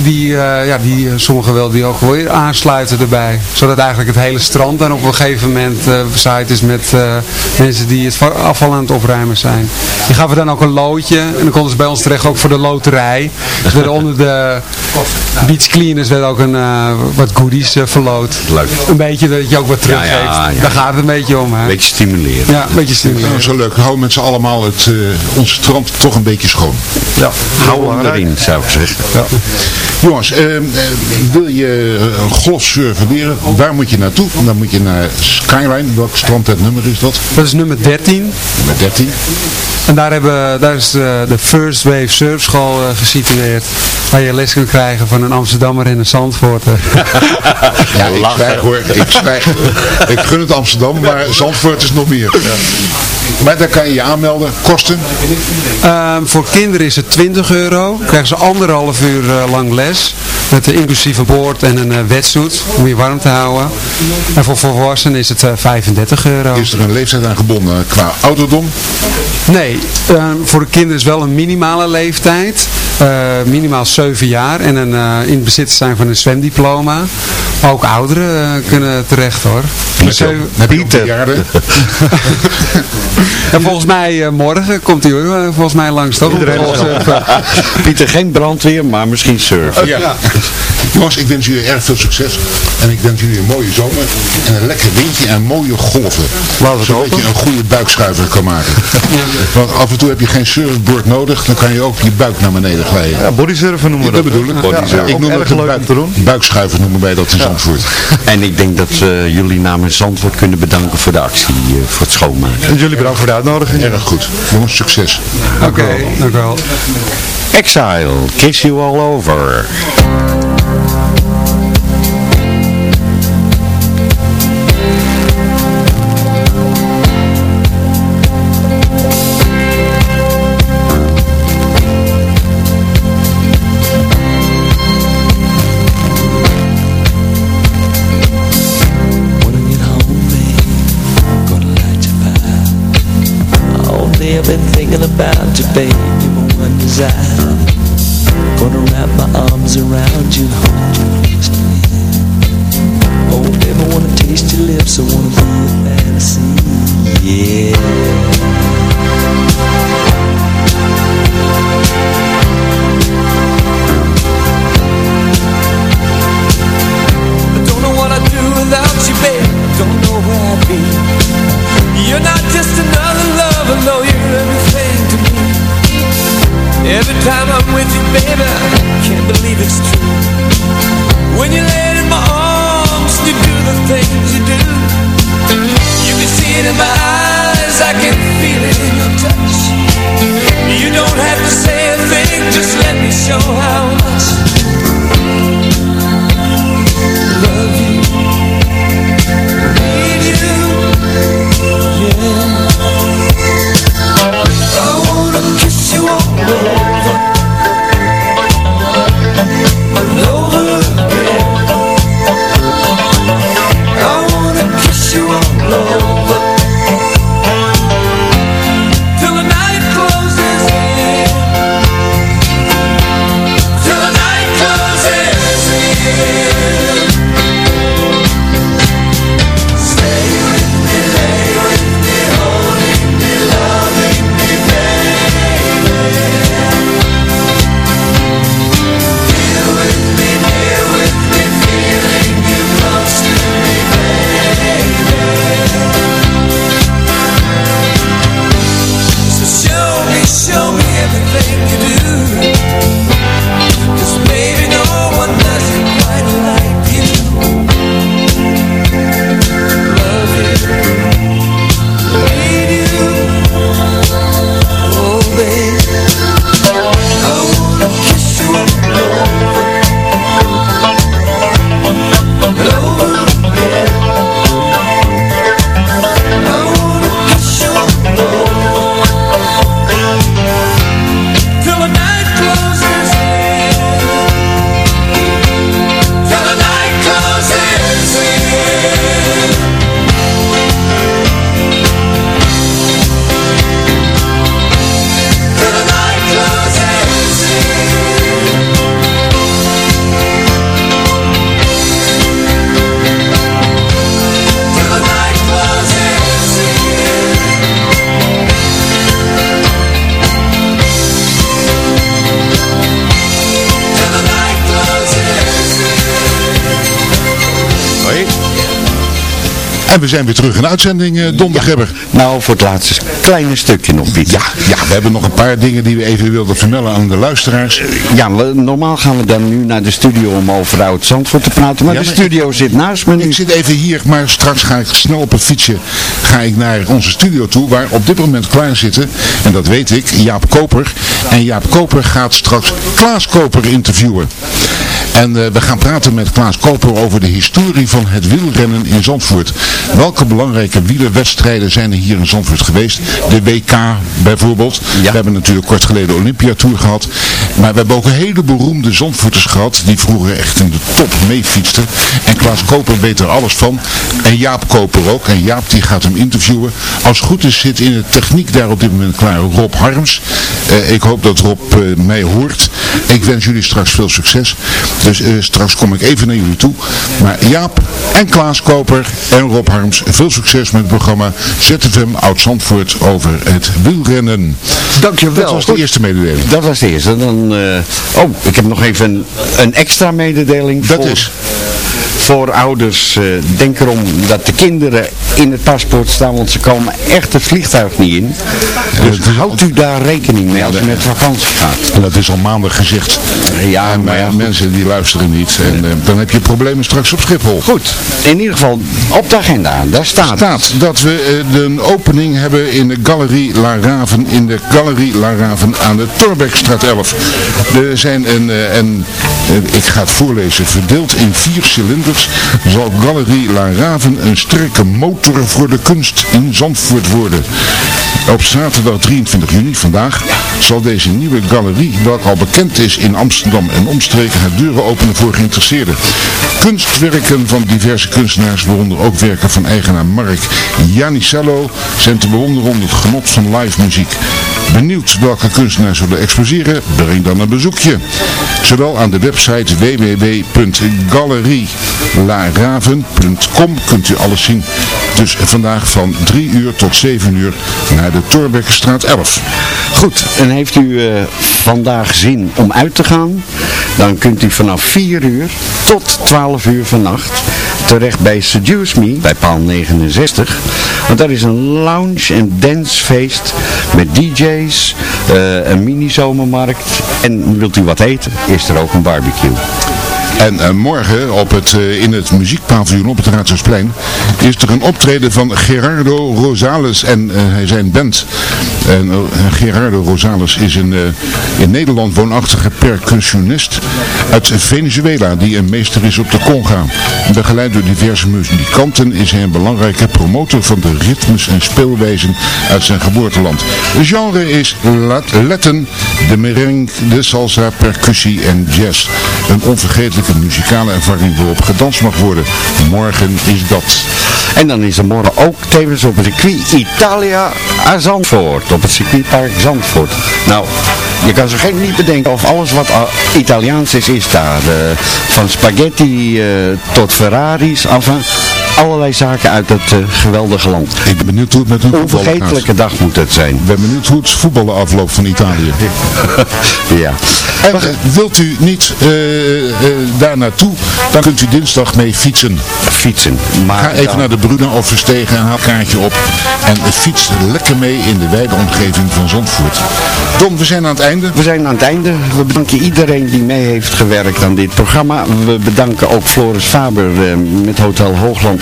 die, eh, ja, die eh, sommigen wel die ook weer aansluiten erbij. Zodat eigenlijk het hele strand dan op een gegeven moment eh bezaaid is met eh, mensen die het va- afval aan het opruimen zijn. Die gaven dan ook een loodje en dan konden ze bij ons terecht ook voor de loterij. Dus werden onder de beach cleaners werd ook een, eh, wat goodies verloot. Leuk. Een beetje dat je ook wat teruggeeft. ja, ja. Daar gaat het een beetje om. Hè? Beetje stimuleren. Ja, een beetje stimuleren. Nou, zo leuk. Hou met z'n allemaal het, eh, ons strand toch een beetje schoon. Ja, Hou hem erin, zou ik zeggen. Ja. Jongens, eh, eh, wil je uh, golfsurfen leren? Waar moet je naartoe? Dan moet je naar Skyline. Welk strand het nummer is dat? Dat is nummer 13. Nummer 13. En daar, hebben, daar is de, de First Wave Surfschool uh, gesitueerd. Waar je les kunt krijgen van een Amsterdammer en een Zandvoorter. ja, ik zwijg hoor. Ik zwijg. ik gun het Amsterdam, maar Zandvoort is nog meer. Maar daar kan je je aanmelden. Kosten? Um, voor kinderen is het 20 euro. Krijgen ze anderhalf uur uh, lang les. Met een boord en een uh, wetsuit. Om je warm te houden. En voor volwassenen is het 35 euro. Is er een leeftijd aan gebonden qua ouderdom? Nee, uh, voor de kinderen is wel een minimale leeftijd. Uh, minimaal 7 jaar en een, uh, in het bezit zijn van een zwemdiploma. Ook ouderen kunnen terecht hoor. Zeven... Pieter. en volgens mij morgen komt hij volgens mij langs toch? Pieter geen brandweer, maar misschien surfen. Ja. Jongens, ik wens jullie erg veel succes. En ik wens jullie een mooie zomer. En een lekker windje en mooie golven. Laten zodat je een goede buikschuiver kan maken. Want af en toe heb je geen surfboard nodig. Dan kan je ook je buik naar beneden glijden. Ja, bodysurfen noemen we dat. dat. bedoel ik. Ja, ik noem het een buik, buikschuiver noemen wij dat in ja. Zandvoort. En ik denk dat uh, jullie namens Zandvoort kunnen bedanken voor de actie, uh, voor het schoonmaken. En jullie bedankt voor de uitnodiging. Erg goed. Jongens, succes. Oké, okay, dank u wel. Exile, kiss you all over. Baby, we zijn weer terug in uitzending, eh Don. Nou, voor het laatste kleine stukje nog, Piet. Ja, ja, we hebben nog een paar dingen die we even wilden vermelden aan de luisteraars. Ja, we- normaal gaan we dan nu naar de studio om over oud Zandvoort te praten. Maar Ja, de studio zit naast me nu. Ik zit even hier, maar straks ga ik snel op het fietsje ga ik naar onze studio toe, waar op dit moment klaar zitten, en dat weet ik, Jaap Koper. En Jaap Koper gaat straks Klaas Koper interviewen. En eh, we gaan praten met Klaas Koper over de historie van het wielrennen in Zandvoort. Welke belangrijke wielerwedstrijden zijn er hier in Zandvoort geweest? De WK bijvoorbeeld. We hebben natuurlijk kort geleden Olympia Tour gehad. Maar we hebben ook een hele beroemde Zandvoorters gehad. Die vroeger echt in de top meefietsten. En Klaas Koper weet er alles van. En Jaap Koper ook. En Jaap die gaat hem interviewen. Als het goed is zit in de techniek daar op dit moment klaar Rob Harms. Eh, ik hoop dat Rob eh, mij hoort. Ik wens jullie straks veel succes. Dus eh, straks kom ik even naar jullie toe. Maar Jaap en Klaas Koper en Rob Harms, veel succes met het programma ZFM Oud-Zandvoort over het wielrennen. Dankjewel. Dat was de eerste mededeling. Dat was de eerste. Dan, eh, oh, ik heb nog even een, een extra mededeling. Dat voor, is? Voor ouders, eh, denk erom dat de kinderen in het paspoort staan, want ze komen echt het vliegtuig niet in. Dus houdt u daar rekening mee als u met vakantie gaat. En dat is al maandag gezegd. Ja, En maar ja, eh, mensen die luisteren niet. En eh, dan heb je problemen straks op Schiphol. Goed, in ieder geval op de agenda, daar staat. staat dat we een opening hebben in de Galerie La Raven, in de Galerie La Raven aan de Torbekstraat 11. Er zijn een, eh, ik ga het voorlezen, verdeeld in vier cilinders zal Galerie La Raven een sterke motor voor de kunst in Zandvoort worden. Op zaterdag 23 juni, vandaag, zal deze nieuwe galerie, welke al bekend is in Amsterdam en omstreken, haar deuren openen voor geïnteresseerden. Kunstwerken van diverse kunstenaars, waaronder ook werken van eigenaar Mark Janicello, zijn te bewonderen onder het genot van live muziek. Benieuwd welke kunstenaars zullen exposeren? Breng dan een bezoekje. Zowel aan de website www.galerielaraven.com kunt u alles zien Dus vandaag van 3 uur tot 7 uur naar de Torbekkenstraat 11. Goed, en heeft u eh, vandaag zin om uit te gaan? Dan kunt u vanaf 4 uur tot 12 uur vannacht terecht bij Seduce Me, bij paal 69. Want dat is een lounge- en dancefeest met DJ's, eh, een mini-zomermarkt. En wilt u wat eten, is er ook een barbecue. En eh, morgen op het, eh, in het muziekpaviljoen op het Raadhuisplein is er een optreden van Gerardo Rosales en eh, hij zijn band. En, Gerardo Rosales is een in Nederland woonachtige percussionist uit Venezuela die een meester is op de conga. Begeleid door diverse muzikanten is hij een belangrijke promotor van de ritmes en speelwijzen uit zijn geboorteland. Het genre is lat- Latin, de merengue, de salsa, percussie en jazz. Een onvergetelijke muzikale ervaring waarop gedanst mag worden. Morgen is dat. En dan is er morgen ook tevens op het circuit Italia aan Zandvoort. Op het circuitpark Zandvoort. Nou, je kan zich geen niet bedenken of alles wat uh, Italiaans is, is daar. Eh, van spaghetti eh, tot Ferraris, enfin, allerlei zaken uit dat eh, geweldige land. Ik ben benieuwd hoe het met hun gaat. Onvergetelijke dag moet het zijn. Ik ben benieuwd hoe het voetballen afloopt van Italië. ja. En eh, wilt u niet eh, daar naartoe, dan kunt u dinsdag mee fietsen. Fietsen. Maar Ga even dan- naar de Bruna of Verstegen en haal een kaartje op. En fiets lekker mee in de wijde omgeving van Zandvoort. Don, we zijn aan het einde. We zijn aan het einde. We bedanken iedereen die mee heeft gewerkt aan dit programma. We bedanken ook Floris Faber eh, met Hotel Hoogland